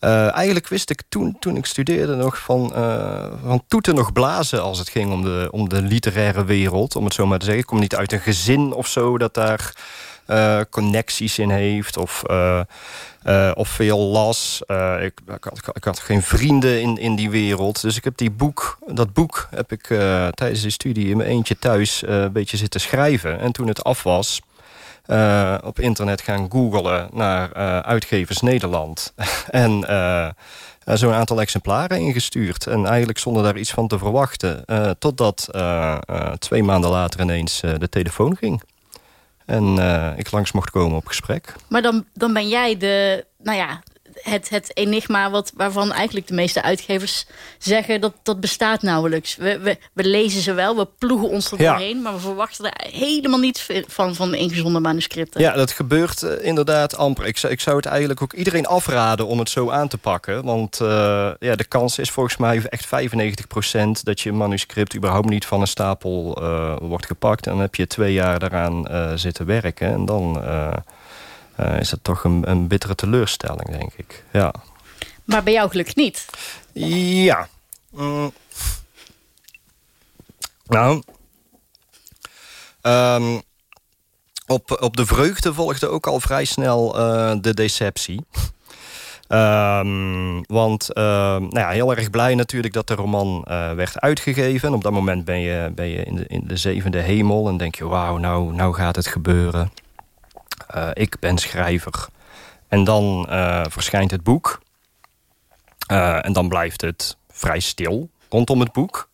eigenlijk wist ik toen, toen ik studeerde nog van, van toeten nog blazen... als het ging om de, om de literaire wereld, om het zo maar te zeggen. Ik kom niet uit een gezin of zo dat daar uh, connecties in heeft. Of, uh, uh, of veel las. Ik, ik, had, ik, had, geen vrienden in, in die wereld. Dus ik heb die boek, dat boek heb ik tijdens de studie in mijn eentje thuis een beetje zitten schrijven. En toen het af was... op internet gaan googlen naar uitgevers Nederland. (laughs) en zo'n aantal exemplaren ingestuurd. En eigenlijk zonder daar iets van te verwachten. totdat twee maanden later ineens de telefoon ging. En uh, ik langs mocht komen op gesprek. Maar dan, dan ben jij de, nou ja, het, het enigma wat, waarvan eigenlijk de meeste uitgevers zeggen... dat, dat bestaat nauwelijks. We, we, we lezen ze wel, we ploegen ons er doorheen... maar we verwachten er helemaal niets van, van de ingezonde manuscripten. Ja, dat gebeurt uh, inderdaad amper. Ik, ik zou het eigenlijk ook iedereen afraden om het zo aan te pakken. Want uh, ja, de kans is volgens mij echt 95% dat je manuscript... überhaupt niet van een stapel uh, wordt gepakt. En dan heb je twee jaar daaraan zitten werken. En dan uh, is het toch een, een bittere teleurstelling, denk ik. Ja. Maar bij jou gelukkig niet? Ja. Mm. Nou... Um, op, op de vreugde volgde ook al vrij snel uh, de deceptie. Um, want uh, nou ja, heel erg blij natuurlijk dat de roman uh, werd uitgegeven. En op dat moment ben je, ben je in, de, in de zevende hemel en denk je... wauw, nou, nou gaat het gebeuren. Uh, ik ben schrijver. En dan uh, verschijnt het boek. Uh, en dan blijft het vrij stil rondom het boek.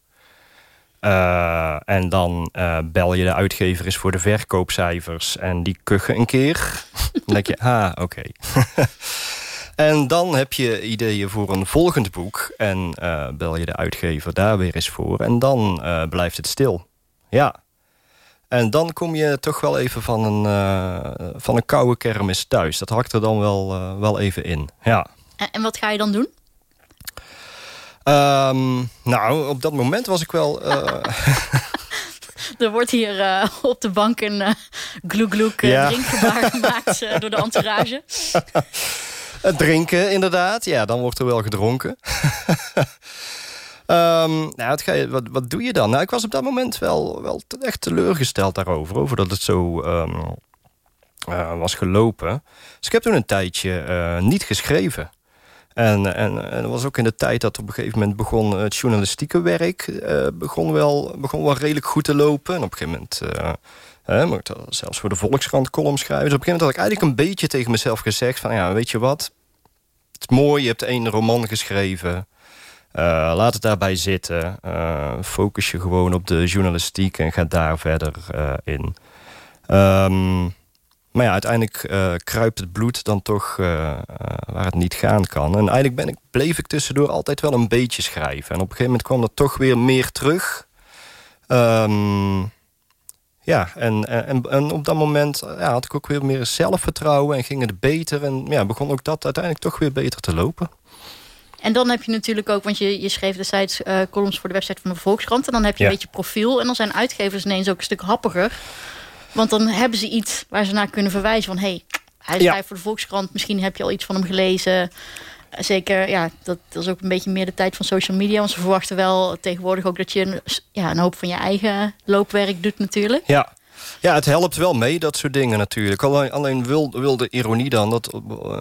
en dan bel je de uitgever eens voor de verkoopcijfers. En die kuchen een keer. (laughs) dan denk je, ah, oké. (laughs) En dan heb je ideeën voor een volgend boek. En bel je de uitgever daar weer eens voor. En dan blijft het stil. Ja. En dan kom je toch wel even van een, uh, van een koude kermis thuis. Dat hakt er dan wel, wel even in. Ja. En, en wat ga je dan doen? Um, nou, op dat moment was ik wel... (laughs) er wordt hier op de bank een gloek-gloek uh, ja. drinkgebaar (laughs) gemaakt door de entourage. (laughs) Het drinken, inderdaad. Ja, dan wordt er wel gedronken. Um, nou, wat, ga wat, wat doe je dan? Nou, ik was op dat moment wel, wel echt teleurgesteld daarover. Over dat het zo um, was gelopen. Dus ik heb toen een tijdje niet geschreven. En, en, en dat was ook in de tijd dat op een gegeven moment begon het journalistieke werk... Uh, begon, wel, begon wel redelijk goed te lopen. En op een gegeven moment... Uh, mocht zelfs voor de Volkskrant column schrijven. Dus op een gegeven moment had ik eigenlijk een beetje tegen mezelf gezegd... van ja, weet je wat, het is mooi, je hebt één roman geschreven... laat het daarbij zitten. focus je gewoon op de journalistiek en ga daar verder in. Um, maar ja, uiteindelijk kruipt het bloed dan toch waar het niet gaan kan. En eigenlijk ben ik, bleef ik tussendoor altijd wel een beetje schrijven. En op een gegeven moment kwam er toch weer meer terug. Um, ja, en, en, en op dat moment ja, had ik ook weer meer zelfvertrouwen en ging het beter. En ja, begon ook dat uiteindelijk toch weer beter te lopen. En dan heb je natuurlijk ook, want je, je schreef destijds uh, columns voor de website van de Volkskrant. En dan heb je ja. een beetje profiel. En dan zijn uitgevers ineens ook een stuk happiger. Want dan hebben ze iets waar ze naar kunnen verwijzen. Van, hey, hij schrijft voor de Volkskrant. Misschien heb je al iets van hem gelezen. Zeker, ja, dat, dat, is ook een beetje meer de tijd van social media. Want ze verwachten wel tegenwoordig ook dat je een, ja, een hoop van je eigen loopwerk doet natuurlijk. Ja. Ja, het helpt wel mee, dat soort dingen natuurlijk. Alleen, alleen wil, wil de ironie dan, dat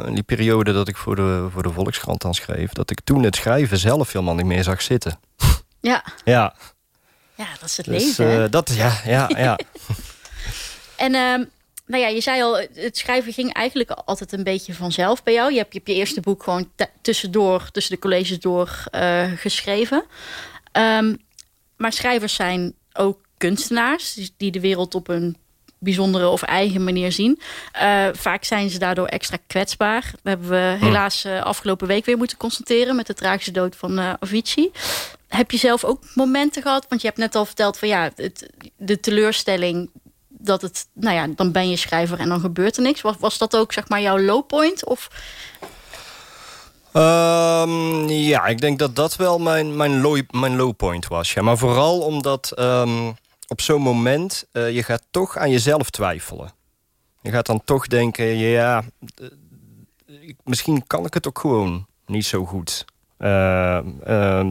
in die periode dat ik voor de, voor de Volkskrant dan schreef... dat ik toen het schrijven zelf helemaal niet meer zag zitten. Ja. Ja. Ja, dat is het dus, leven. Uh, dat, ja, ja, ja. (laughs) (laughs) En uh, nou ja, je zei al, het schrijven ging eigenlijk altijd een beetje vanzelf bij jou. Je hebt je, hebt je eerste boek gewoon tussendoor, tussen de colleges door uh, geschreven. Um, maar schrijvers zijn ook kunstenaars die de wereld op een bijzondere of eigen manier zien. Uh, vaak zijn ze daardoor extra kwetsbaar. Dat hebben we helaas uh, afgelopen week weer moeten constateren... met de tragische dood van uh, Avicii. Heb je zelf ook momenten gehad? Want je hebt net al verteld van ja, het, de teleurstelling dat het, nou ja, dan ben je schrijver en dan gebeurt er niks. Was, was dat ook zeg maar jouw low point? Of... Um, ja, ik denk dat dat wel mijn, mijn, low, mijn low point was. Ja. Maar vooral omdat um, op zo'n moment uh, je gaat toch aan jezelf twijfelen. Je gaat dan toch denken, ja, misschien kan ik het ook gewoon niet zo goed. Uh,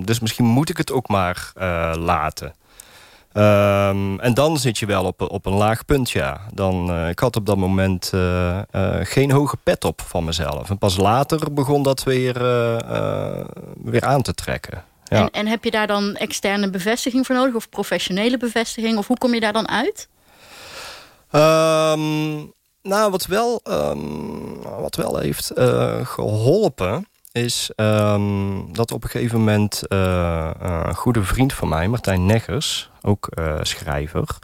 dus misschien moet ik het ook maar laten. Um, en dan zit je wel op, op een laag punt, ja. Dan, ik had op dat moment geen hoge pet op van mezelf. En pas later begon dat weer, weer aan te trekken. Ja. En, en heb je daar dan externe bevestiging voor nodig? Of professionele bevestiging? Of hoe kom je daar dan uit? Um, nou, wat wel, um, wat wel heeft geholpen is um, dat op een gegeven moment uh, een goede vriend van mij, Martijn Neggers, ook uh, schrijver,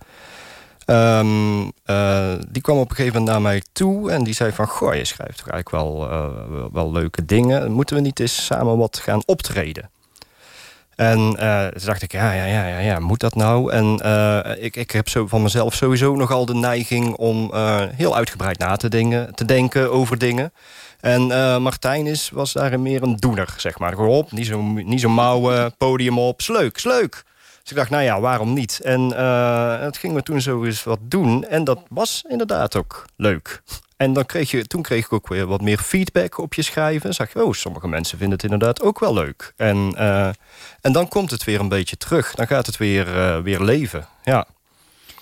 um, uh, die kwam op een gegeven moment naar mij toe en die zei van... goh, je schrijft toch eigenlijk wel, wel leuke dingen. Moeten we niet eens samen wat gaan optreden? En uh, toen dacht ik, ja, ja, ja, ja, ja moet dat nou? En uh, ik, ik heb zo van mezelf sowieso nogal de neiging om uh, heel uitgebreid na te, dingen, te denken over dingen. En Martijn is, was daar meer een doener, zeg maar. Op, niet zo, niet zo mouwen, podium op. Is leuk. Dus ik dacht, nou ja, waarom niet? En dat gingen we toen zo eens wat doen. En dat was inderdaad ook leuk. En dan kreeg je, toen kreeg ik ook weer wat meer feedback op je schrijven. Zag je, oh, sommige mensen vinden het inderdaad ook wel leuk. En, uh, en dan komt het weer een beetje terug. Dan gaat het weer, uh, weer leven, ja.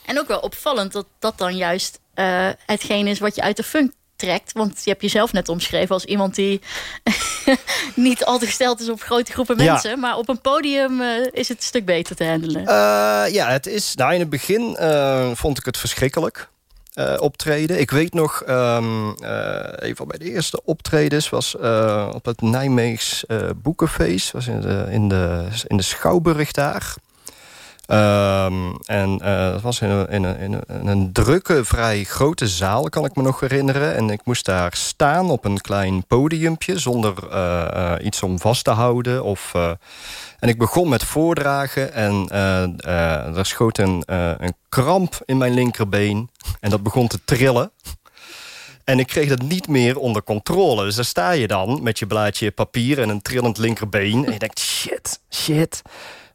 En ook wel opvallend dat dat dan juist uh, hetgeen is wat je uit de funk trekt. Want je hebt jezelf net omschreven als iemand die (laughs) niet al te gesteld is op grote groepen mensen. Ja. Maar op een podium uh, is het een stuk beter te handelen. Uh, ja, het is. Nou, in het begin vond ik het verschrikkelijk. Uh, optreden. Ik weet nog, um, een van mijn eerste optredens was uh, op het Nijmeegs uh, Boekenfeest. was in de, in, de, in de Schouwburg daar. Ehm, en uh, het was in een, in, een, een, drukke, vrij grote zaal, kan ik me nog herinneren. En ik moest daar staan op een klein podiumpje... zonder uh, iets om vast te houden. Of, en ik begon met voordragen en er schoot een, een kramp in mijn linkerbeen. En dat begon te trillen. En ik kreeg dat niet meer onder controle. Dus daar sta je dan met je blaadje papier en een trillend linkerbeen. En je denkt, shit, shit.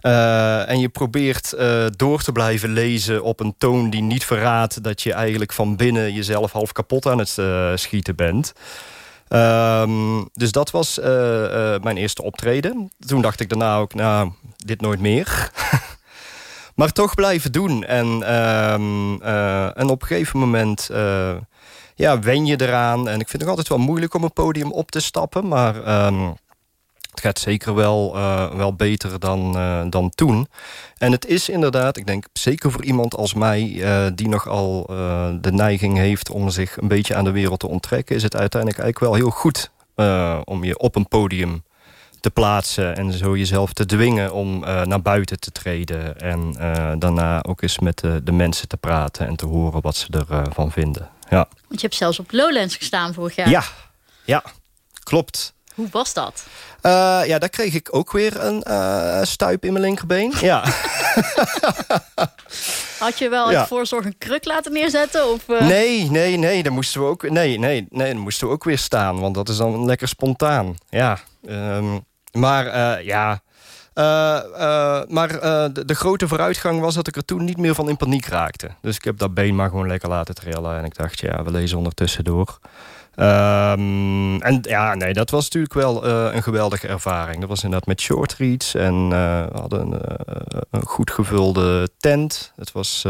Uh, en je probeert uh, door te blijven lezen op een toon die niet verraadt... dat je eigenlijk van binnen jezelf half kapot aan het uh, schieten bent. Um, dus dat was mijn eerste optreden. Toen dacht ik daarna ook, nou, dit nooit meer. (laughs) maar toch blijven doen. En, en op een gegeven moment ja, wen je eraan. En ik vind het nog altijd wel moeilijk om een podium op te stappen. Maar um, het gaat zeker wel, uh, wel beter dan, uh, dan toen. En het is inderdaad, ik denk zeker voor iemand als mij... Uh, die nogal de neiging heeft om zich een beetje aan de wereld te onttrekken... is het uiteindelijk eigenlijk wel heel goed om je op een podium te plaatsen... en zo jezelf te dwingen om naar buiten te treden... en daarna ook eens met de, de mensen te praten en te horen wat ze ervan vinden. Ja. Want je hebt zelfs op Lowlands gestaan vorig jaar. Ja, ja klopt. Hoe was dat? Uh, ja, daar kreeg ik ook weer een uh, stuip in mijn linkerbeen. Ja. (laughs) Had je wel ja. het voorzorg een kruk laten neerzetten? Of, uh... Nee, nee, nee. Dan moesten we ook, nee, nee, nee, dan moesten we ook weer staan. Want dat is dan lekker spontaan. Ja. Um, maar ja... maar de, de, grote vooruitgang was dat ik er toen niet meer van in paniek raakte. Dus ik heb dat been maar gewoon lekker laten trillen. En ik dacht, ja, we lezen ondertussen door. Um, en ja, nee, dat was natuurlijk wel uh, een geweldige ervaring. Dat was inderdaad met short reads en uh, we hadden een, uh, een, goed gevulde tent. Het was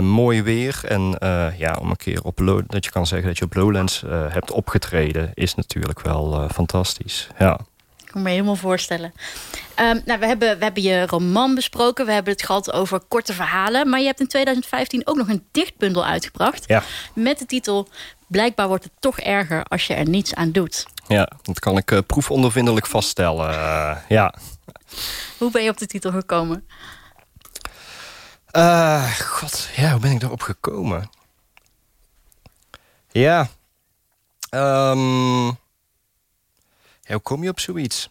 mooi weer en ja, om een keer op Low, dat je kan zeggen dat je op Lowlands hebt opgetreden, is natuurlijk wel fantastisch. Ja. Ik kan me helemaal voorstellen. Um, nou, we, hebben, we hebben je roman besproken. We hebben het gehad over korte verhalen. Maar je hebt in 2015 ook nog een dichtbundel uitgebracht. Ja. Met de titel Blijkbaar wordt het toch erger als je er niets aan doet. Ja, dat kan ik uh, proefondervindelijk vaststellen. Uh, ja. Hoe ben je op de titel gekomen? Uh, God, ja, hoe ben ik daarop gekomen? Ja. Um, ja, hoe kom je op zoiets?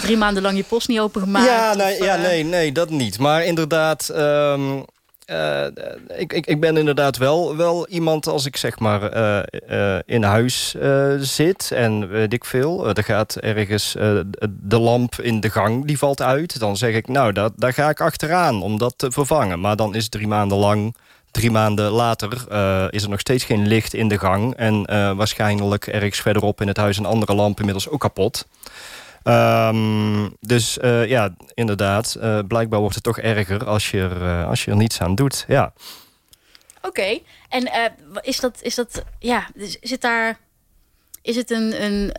Drie maanden lang je post niet opengemaakt? Ja, nee, of, ja, nee, nee dat niet. Maar inderdaad... Um, uh, ik, ik, ik ben inderdaad wel, wel iemand als ik zeg maar uh, uh, in huis zit en weet ik veel. er gaat ergens de lamp in de gang, die valt uit. Dan zeg ik, nou, dat, daar ga ik achteraan om dat te vervangen. Maar dan is drie maanden lang drie maanden later is er nog steeds geen licht in de gang. En waarschijnlijk ergens verderop in het huis een andere lamp inmiddels ook kapot. Um, dus uh, ja, inderdaad, blijkbaar wordt het toch erger als je er, als je er niets aan doet. Ja. Oké, okay. en is dat, is dat, ja, zit daar, is het een, een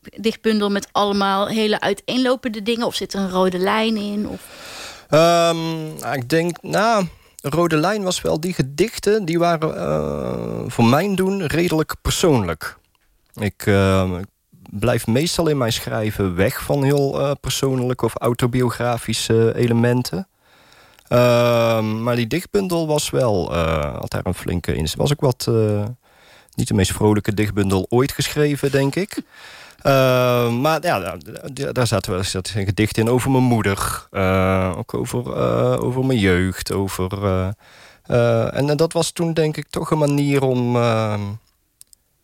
dichtbundel met allemaal hele uiteenlopende dingen? Of zit er een rode lijn in? Of? Um, ik denk, nou, rode lijn was wel die gedichten... die waren voor mijn doen redelijk persoonlijk. Ik, uh, blijf meestal in mijn schrijven weg van heel uh, persoonlijke... of autobiografische elementen. Ehm, maar die dichtbundel was wel, had daar een flinke in. was ook wat... niet de meest vrolijke dichtbundel ooit geschreven, denk ik. Uh, maar ja, daar zaten wel zat een gedicht in over mijn moeder. Uh, ook over, uh, over mijn jeugd. Over, en dat was toen denk ik toch een manier om...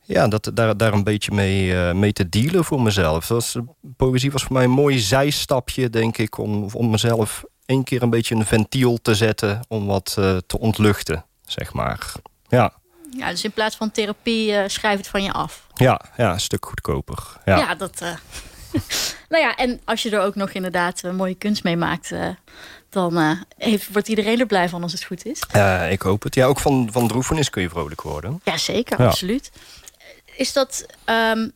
ja, dat, daar, daar een beetje mee, mee te dealen voor mezelf. Dat was, poëzie was voor mij een mooi zijstapje, denk ik... om, om mezelf één keer een beetje een ventiel te zetten... om wat te ontluchten, zeg maar. Ja. Ja, dus in plaats van therapie uh, schrijf het van je af. Ja, ja een stuk goedkoper. Ja, ja dat... (laughs) Nou ja, en als je er ook nog inderdaad mooie kunst mee maakt... dan heeft, wordt iedereen er blij van als het goed is. ik hoop het. Ja, ook van, van droefenis kun je vrolijk worden. Ja, zeker. Ja. Absoluut. Is dat... Um,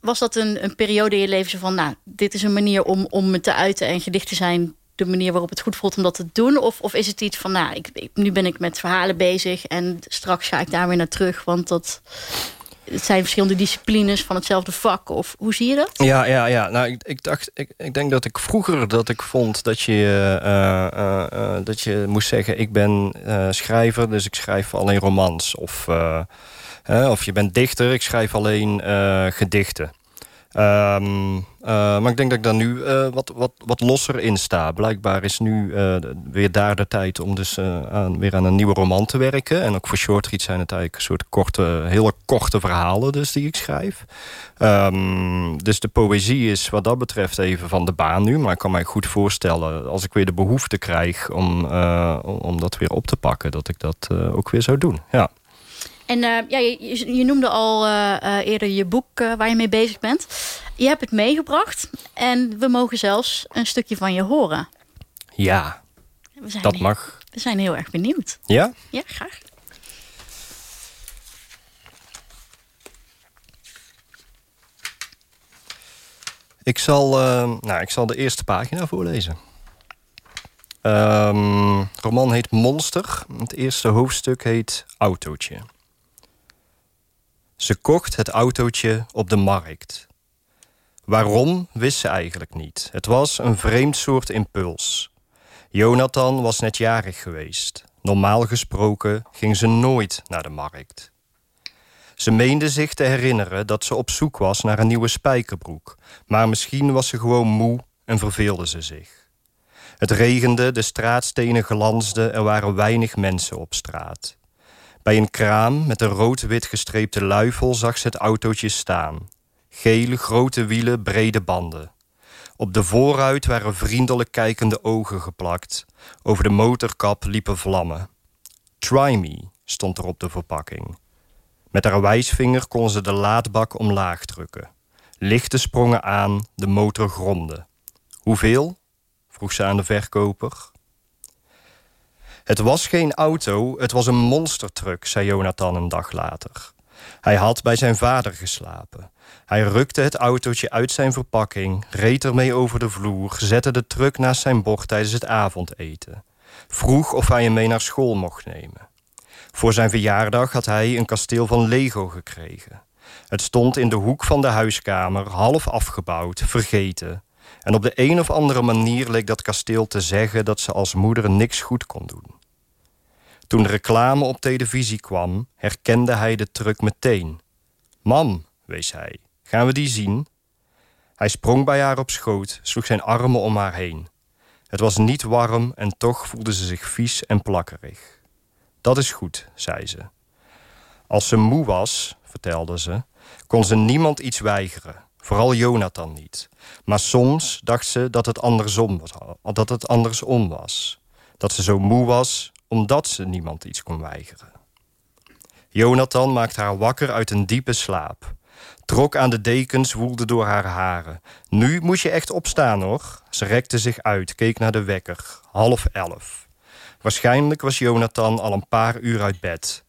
was dat een, een periode in je leven van... nou, dit is een manier om, om me te uiten en gedicht te zijn de manier waarop het goed voelt om dat te doen? Of, of is het iets van, nou, ik, nu ben ik met verhalen bezig... en straks ga ik daar weer naar terug, want dat het zijn verschillende disciplines van hetzelfde vak? Of hoe zie je dat? Ja, ja, ja. Nou, ik, ik dacht, ik, ik denk dat ik vroeger dat ik vond dat je, uh, dat je moest zeggen... ik ben schrijver, dus ik schrijf alleen romans. Of, of je bent dichter, ik schrijf alleen gedichten. Um, uh, maar ik denk dat ik daar nu uh, wat, wat, wat losser in sta. Blijkbaar is nu weer daar de tijd om dus aan, weer aan een nieuwe roman te werken. En ook voor shortreads zijn het eigenlijk een soort korte, hele korte verhalen dus die ik schrijf. Um, dus de poëzie is wat dat betreft even van de baan nu. Maar ik kan mij goed voorstellen als ik weer de behoefte krijg om, om dat weer op te pakken... dat ik dat ook weer zou doen, ja. En uh, ja, je, je, noemde al uh, uh, eerder je boek waar je mee bezig bent. Je hebt het meegebracht en we mogen zelfs een stukje van je horen. Ja, dat mag. We zijn heel erg benieuwd. Ja? Ja, graag. Ik zal, nou, ik zal de eerste pagina voorlezen. Um, de roman heet Monster. Het eerste hoofdstuk heet Autootje. Ze kocht het autootje op de markt. Waarom, wist ze eigenlijk niet. Het was een vreemd soort impuls. Jonathan was net jarig geweest. Normaal gesproken ging ze nooit naar de markt. Ze meende zich te herinneren dat ze op zoek was naar een nieuwe spijkerbroek... maar misschien was ze gewoon moe en verveelde ze zich. Het regende, de straatstenen glansden, er waren weinig mensen op straat. Bij een kraam met een rood-wit gestreepte luifel zag ze het autootje staan. Gele grote wielen, brede banden. Op de voorruit waren vriendelijk kijkende ogen geplakt. Over de motorkap liepen vlammen. Try me, stond er op de verpakking. Met haar wijsvinger kon ze de laadbak omlaag drukken. Lichten sprongen aan, de motor gromde. Hoeveel? vroeg ze aan de verkoper. Het was geen auto, het was een monstertruck, zei Jonathan een dag later. Hij had bij zijn vader geslapen. Hij rukte het autootje uit zijn verpakking, reed ermee over de vloer... zette de truck naast zijn bord tijdens het avondeten. Vroeg of hij hem mee naar school mocht nemen. Voor zijn verjaardag had hij een kasteel van Lego gekregen. Het stond in de hoek van de huiskamer, half afgebouwd, vergeten. En op de een of andere manier leek dat kasteel te zeggen... dat ze als moeder niks goed kon doen. Toen de reclame op televisie kwam, herkende hij de truck meteen. Mam, wees hij, gaan we die zien? Hij sprong bij haar op schoot, sloeg zijn armen om haar heen. Het was niet warm en toch voelde ze zich vies en plakkerig. Dat is goed, zei ze. Als ze moe was, vertelde ze, kon ze niemand iets weigeren. Vooral Jonathan niet. Maar soms dacht ze dat het andersom was. Dat het andersom was. Dat ze zo moe was omdat ze niemand iets kon weigeren. Jonathan maakte haar wakker uit een diepe slaap. Trok aan de dekens, woelde door haar haren. Nu moet je echt opstaan, hoor. Ze rekte zich uit, keek naar de wekker. Half elf. Waarschijnlijk was Jonathan al een paar uur uit bed.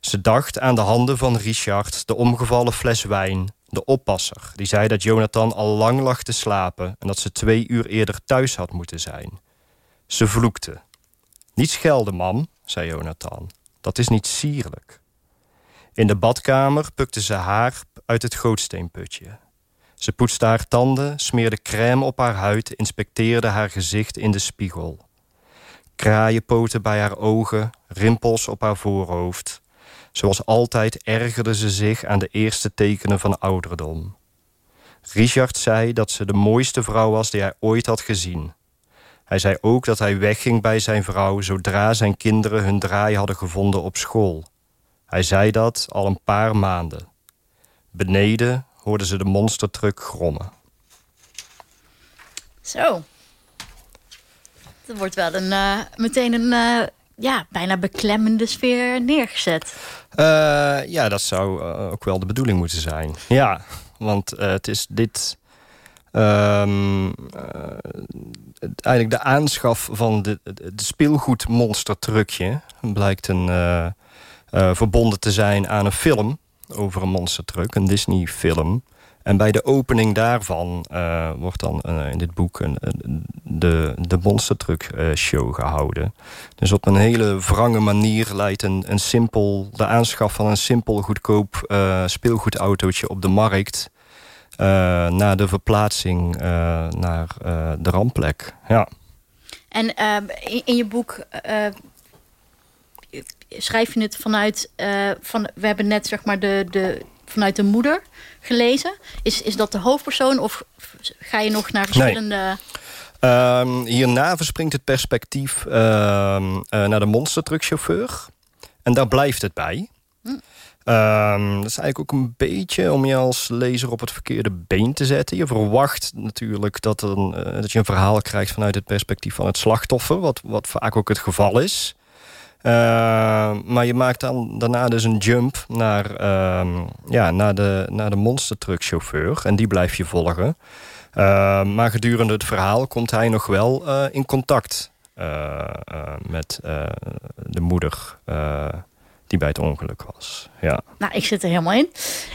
Ze dacht aan de handen van Richard, de omgevallen fles wijn... de oppasser, die zei dat Jonathan al lang lag te slapen... en dat ze twee uur eerder thuis had moeten zijn. Ze vloekte. Niet schelden, mam, zei Jonathan. Dat is niet sierlijk. In de badkamer pukte ze haar uit het gootsteenputje. Ze poetste haar tanden, smeerde crème op haar huid... inspecteerde haar gezicht in de spiegel. Kraaienpoten bij haar ogen, rimpels op haar voorhoofd. Zoals altijd ergerde ze zich aan de eerste tekenen van ouderdom. Richard zei dat ze de mooiste vrouw was die hij ooit had gezien. Hij zei ook dat hij wegging bij zijn vrouw... zodra zijn kinderen hun draai hadden gevonden op school. Hij zei dat al een paar maanden. Beneden hoorden ze de monstertruck grommen. Zo. Dat wordt wel een, uh, meteen een uh, ja, bijna beklemmende sfeer neergezet. Uh, ja, dat zou ook wel de bedoeling moeten zijn. Ja, want het is dit Um, eigenlijk de aanschaf van de, de speelgoedmonstertruckje... blijkt een, verbonden te zijn aan een film over een monstertruck. Een Disney-film. En bij de opening daarvan wordt dan in dit boek een, de, de Monster Truck show gehouden. Dus op een hele wrange manier leidt een, een simpel, de aanschaf van een simpel goedkoop speelgoedautootje op de markt naar de verplaatsing naar de rampplek. Ja. En in, in, je boek schrijf je het vanuit... van, we hebben net zeg maar de, de, vanuit de moeder gelezen. Is, is dat de hoofdpersoon of ga je nog naar verschillende... Nee. Um, hierna verspringt het perspectief uh, naar de monstertruckchauffeur. En daar blijft het bij. Um, dat is eigenlijk ook een beetje om je als lezer op het verkeerde been te zetten. Je verwacht natuurlijk dat, een, uh, dat je een verhaal krijgt vanuit het perspectief van het slachtoffer. Wat, wat vaak ook het geval is. Uh, maar je maakt dan daarna dus een jump naar, uh, ja, naar, de, naar de monstertruckchauffeur. En die blijf je volgen. Uh, maar gedurende het verhaal komt hij nog wel uh, in contact met de moeder die bij het ongeluk was. Ja. Nou, ik zit er helemaal in.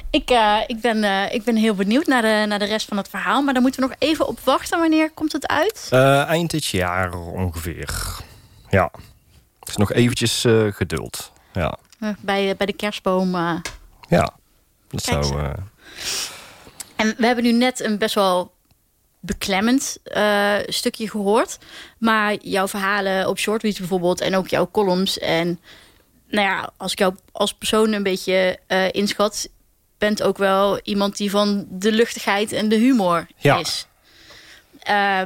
Ik, uh, ik, ben, uh, ik ben heel benieuwd naar de, naar de rest van het verhaal. Maar daar moeten we nog even op wachten. Wanneer komt het uit? Uh, eind dit jaar ongeveer. Ja. Dus nog eventjes geduld. Ja. bij, bij de kerstboom. ja, dat zou... En we hebben nu net een best wel beklemmend stukje gehoord. Maar jouw verhalen op Shortreach bijvoorbeeld... en ook jouw columns en nou ja, als ik jou als persoon een beetje inschat... bent ook wel iemand die van de luchtigheid en de humor ja. is. Uh,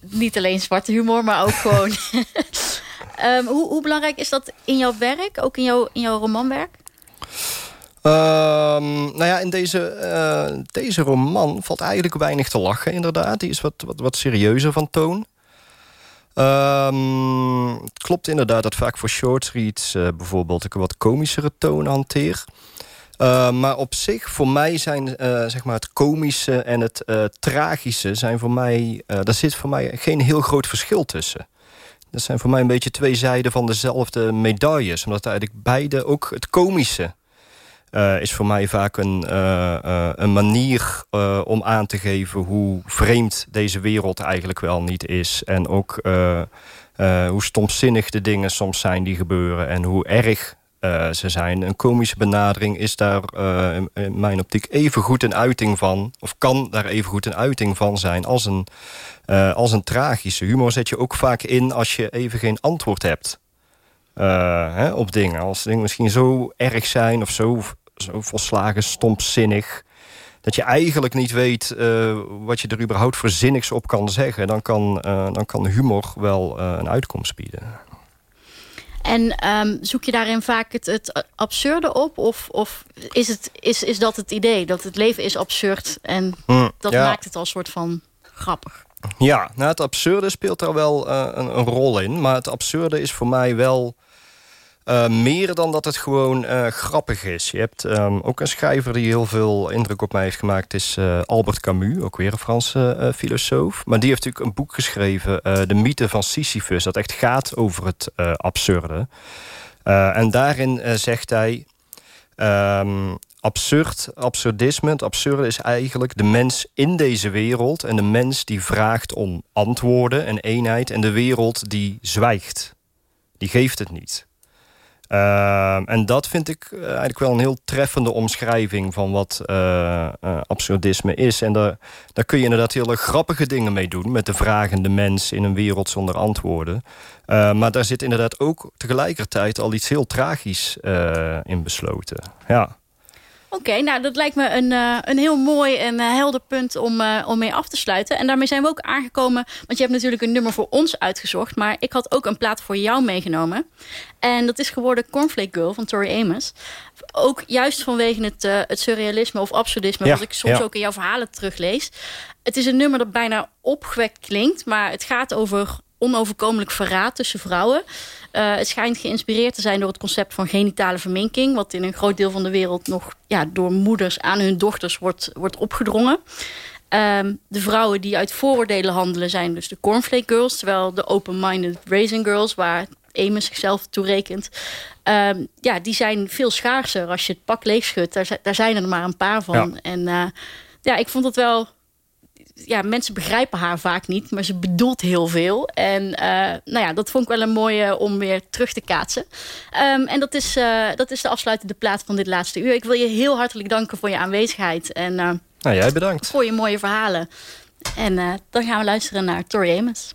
niet alleen zwarte humor, maar ook gewoon... (laughs) (laughs) um, hoe, hoe, belangrijk is dat in jouw werk, ook in jouw, in jouw romanwerk? Um, nou ja, in deze, uh, deze roman valt eigenlijk weinig te lachen, inderdaad. Die is wat, wat, wat serieuzer van toon. Um, het klopt inderdaad dat vaak voor shortreads uh, bijvoorbeeld... ik een wat komischere toon hanteer. Maar op zich, voor mij zijn uh, zeg maar het komische en het tragische... Zijn voor mij, daar zit voor mij geen heel groot verschil tussen. Dat zijn voor mij een beetje twee zijden van dezelfde medailles. Omdat eigenlijk beide ook het komische uh, is voor mij vaak een, uh, uh, een manier om aan te geven... hoe vreemd deze wereld eigenlijk wel niet is. En ook hoe stomzinnig de dingen soms zijn die gebeuren... en hoe erg ze zijn. Een komische benadering is daar in, in, mijn optiek even goed een uiting van... of kan daar even goed een uiting van zijn als een, als een tragische. Humor zet je ook vaak in als je even geen antwoord hebt... Hè, op dingen. Als dingen misschien zo erg zijn of zo zo volslagen stompzinnig dat je eigenlijk niet weet wat je er überhaupt voor zinnigs op kan zeggen... dan kan, dan kan humor wel een uitkomst bieden. En um, zoek je daarin vaak het, het absurde op? Of, of is, het, is, is dat het idee? Dat het leven is absurd en mm, dat ja. maakt het al soort van grappig? Ja, nou, het absurde speelt daar wel een, een, rol in. Maar het absurde is voor mij wel uh, meer dan dat het gewoon uh, grappig is. Je hebt um, ook een schrijver die heel veel indruk op mij heeft gemaakt... is uh, Albert Camus, ook weer een Franse filosoof. Maar die heeft natuurlijk een boek geschreven... De mythe van Sisyphus, dat echt gaat over het absurde. en daarin zegt hij... Um, absurd, absurdisme, het absurde is eigenlijk de mens in deze wereld... en de mens die vraagt om antwoorden en eenheid... en de wereld die zwijgt. Die geeft het niet. Uh, en dat vind ik uh, eigenlijk wel een heel treffende omschrijving van wat uh, absurdisme is. En daar, daar kun je inderdaad hele grappige dingen mee doen... met de vragende mens in een wereld zonder antwoorden. maar daar zit inderdaad ook tegelijkertijd al iets heel tragisch in besloten. Ja. Oké, nou dat lijkt me een, uh, een heel mooi en uh, helder punt om, uh, om mee af te sluiten. En daarmee zijn we ook aangekomen, want je hebt natuurlijk een nummer voor ons uitgezocht. Maar ik had ook een plaat voor jou meegenomen. En dat is geworden Cornflake Girl van Tori Amos. Ook juist vanwege het, het surrealisme of absurdisme, ja, wat ik soms ja. ook in jouw verhalen teruglees. Het is een nummer dat bijna opgewekt klinkt, maar het gaat over onoverkomelijk verraad tussen vrouwen. Uh, het schijnt geïnspireerd te zijn door het concept van genitale verminking... wat in een groot deel van de wereld nog ja, door moeders aan hun dochters wordt, wordt opgedrongen. Um, de vrouwen die uit vooroordelen handelen zijn dus de cornflake girls... terwijl de open-minded raisin girls... waar Amos zichzelf toerekent. Um, ja, die zijn veel schaarser als je het pak leegschudt. Daar, daar zijn er maar een paar van. En uh, ja, ik vond het wel ja, mensen begrijpen haar vaak niet, maar ze bedoelt heel veel. En uh, nou ja, dat vond ik wel een mooie om weer terug te kaatsen. Um, en dat is, uh, dat is de afsluitende plaats van dit laatste uur. Ik wil je heel hartelijk danken voor je aanwezigheid. En uh, nou, jij bedankt. Voor je mooie verhalen. En dan gaan we luisteren naar Tori Amos.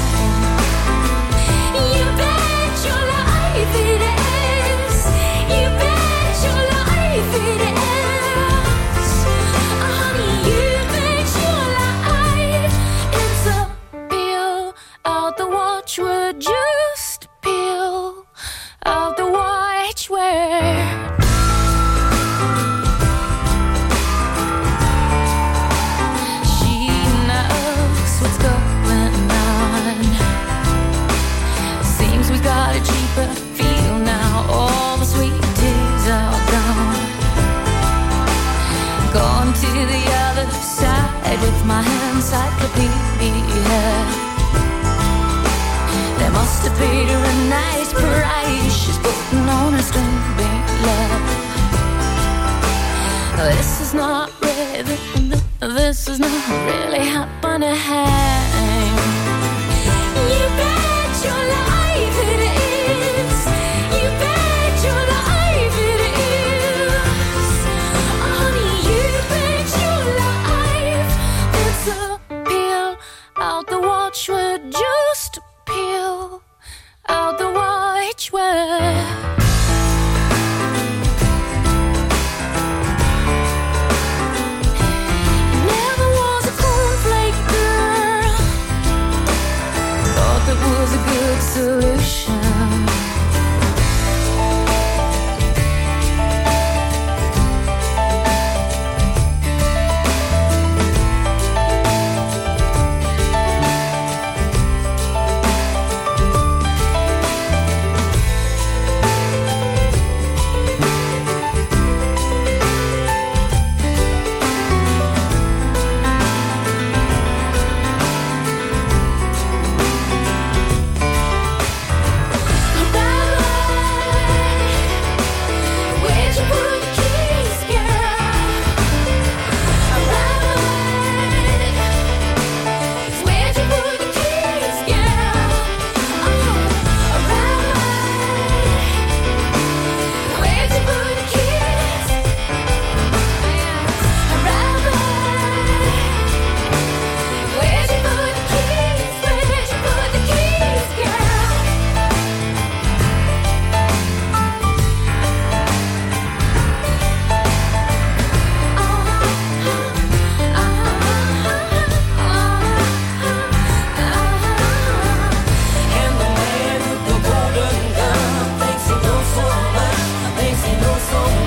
feet my hands I could be here. There must have paid her a nice price. She's putting on a string love. This is not really, this is not really happening. to So.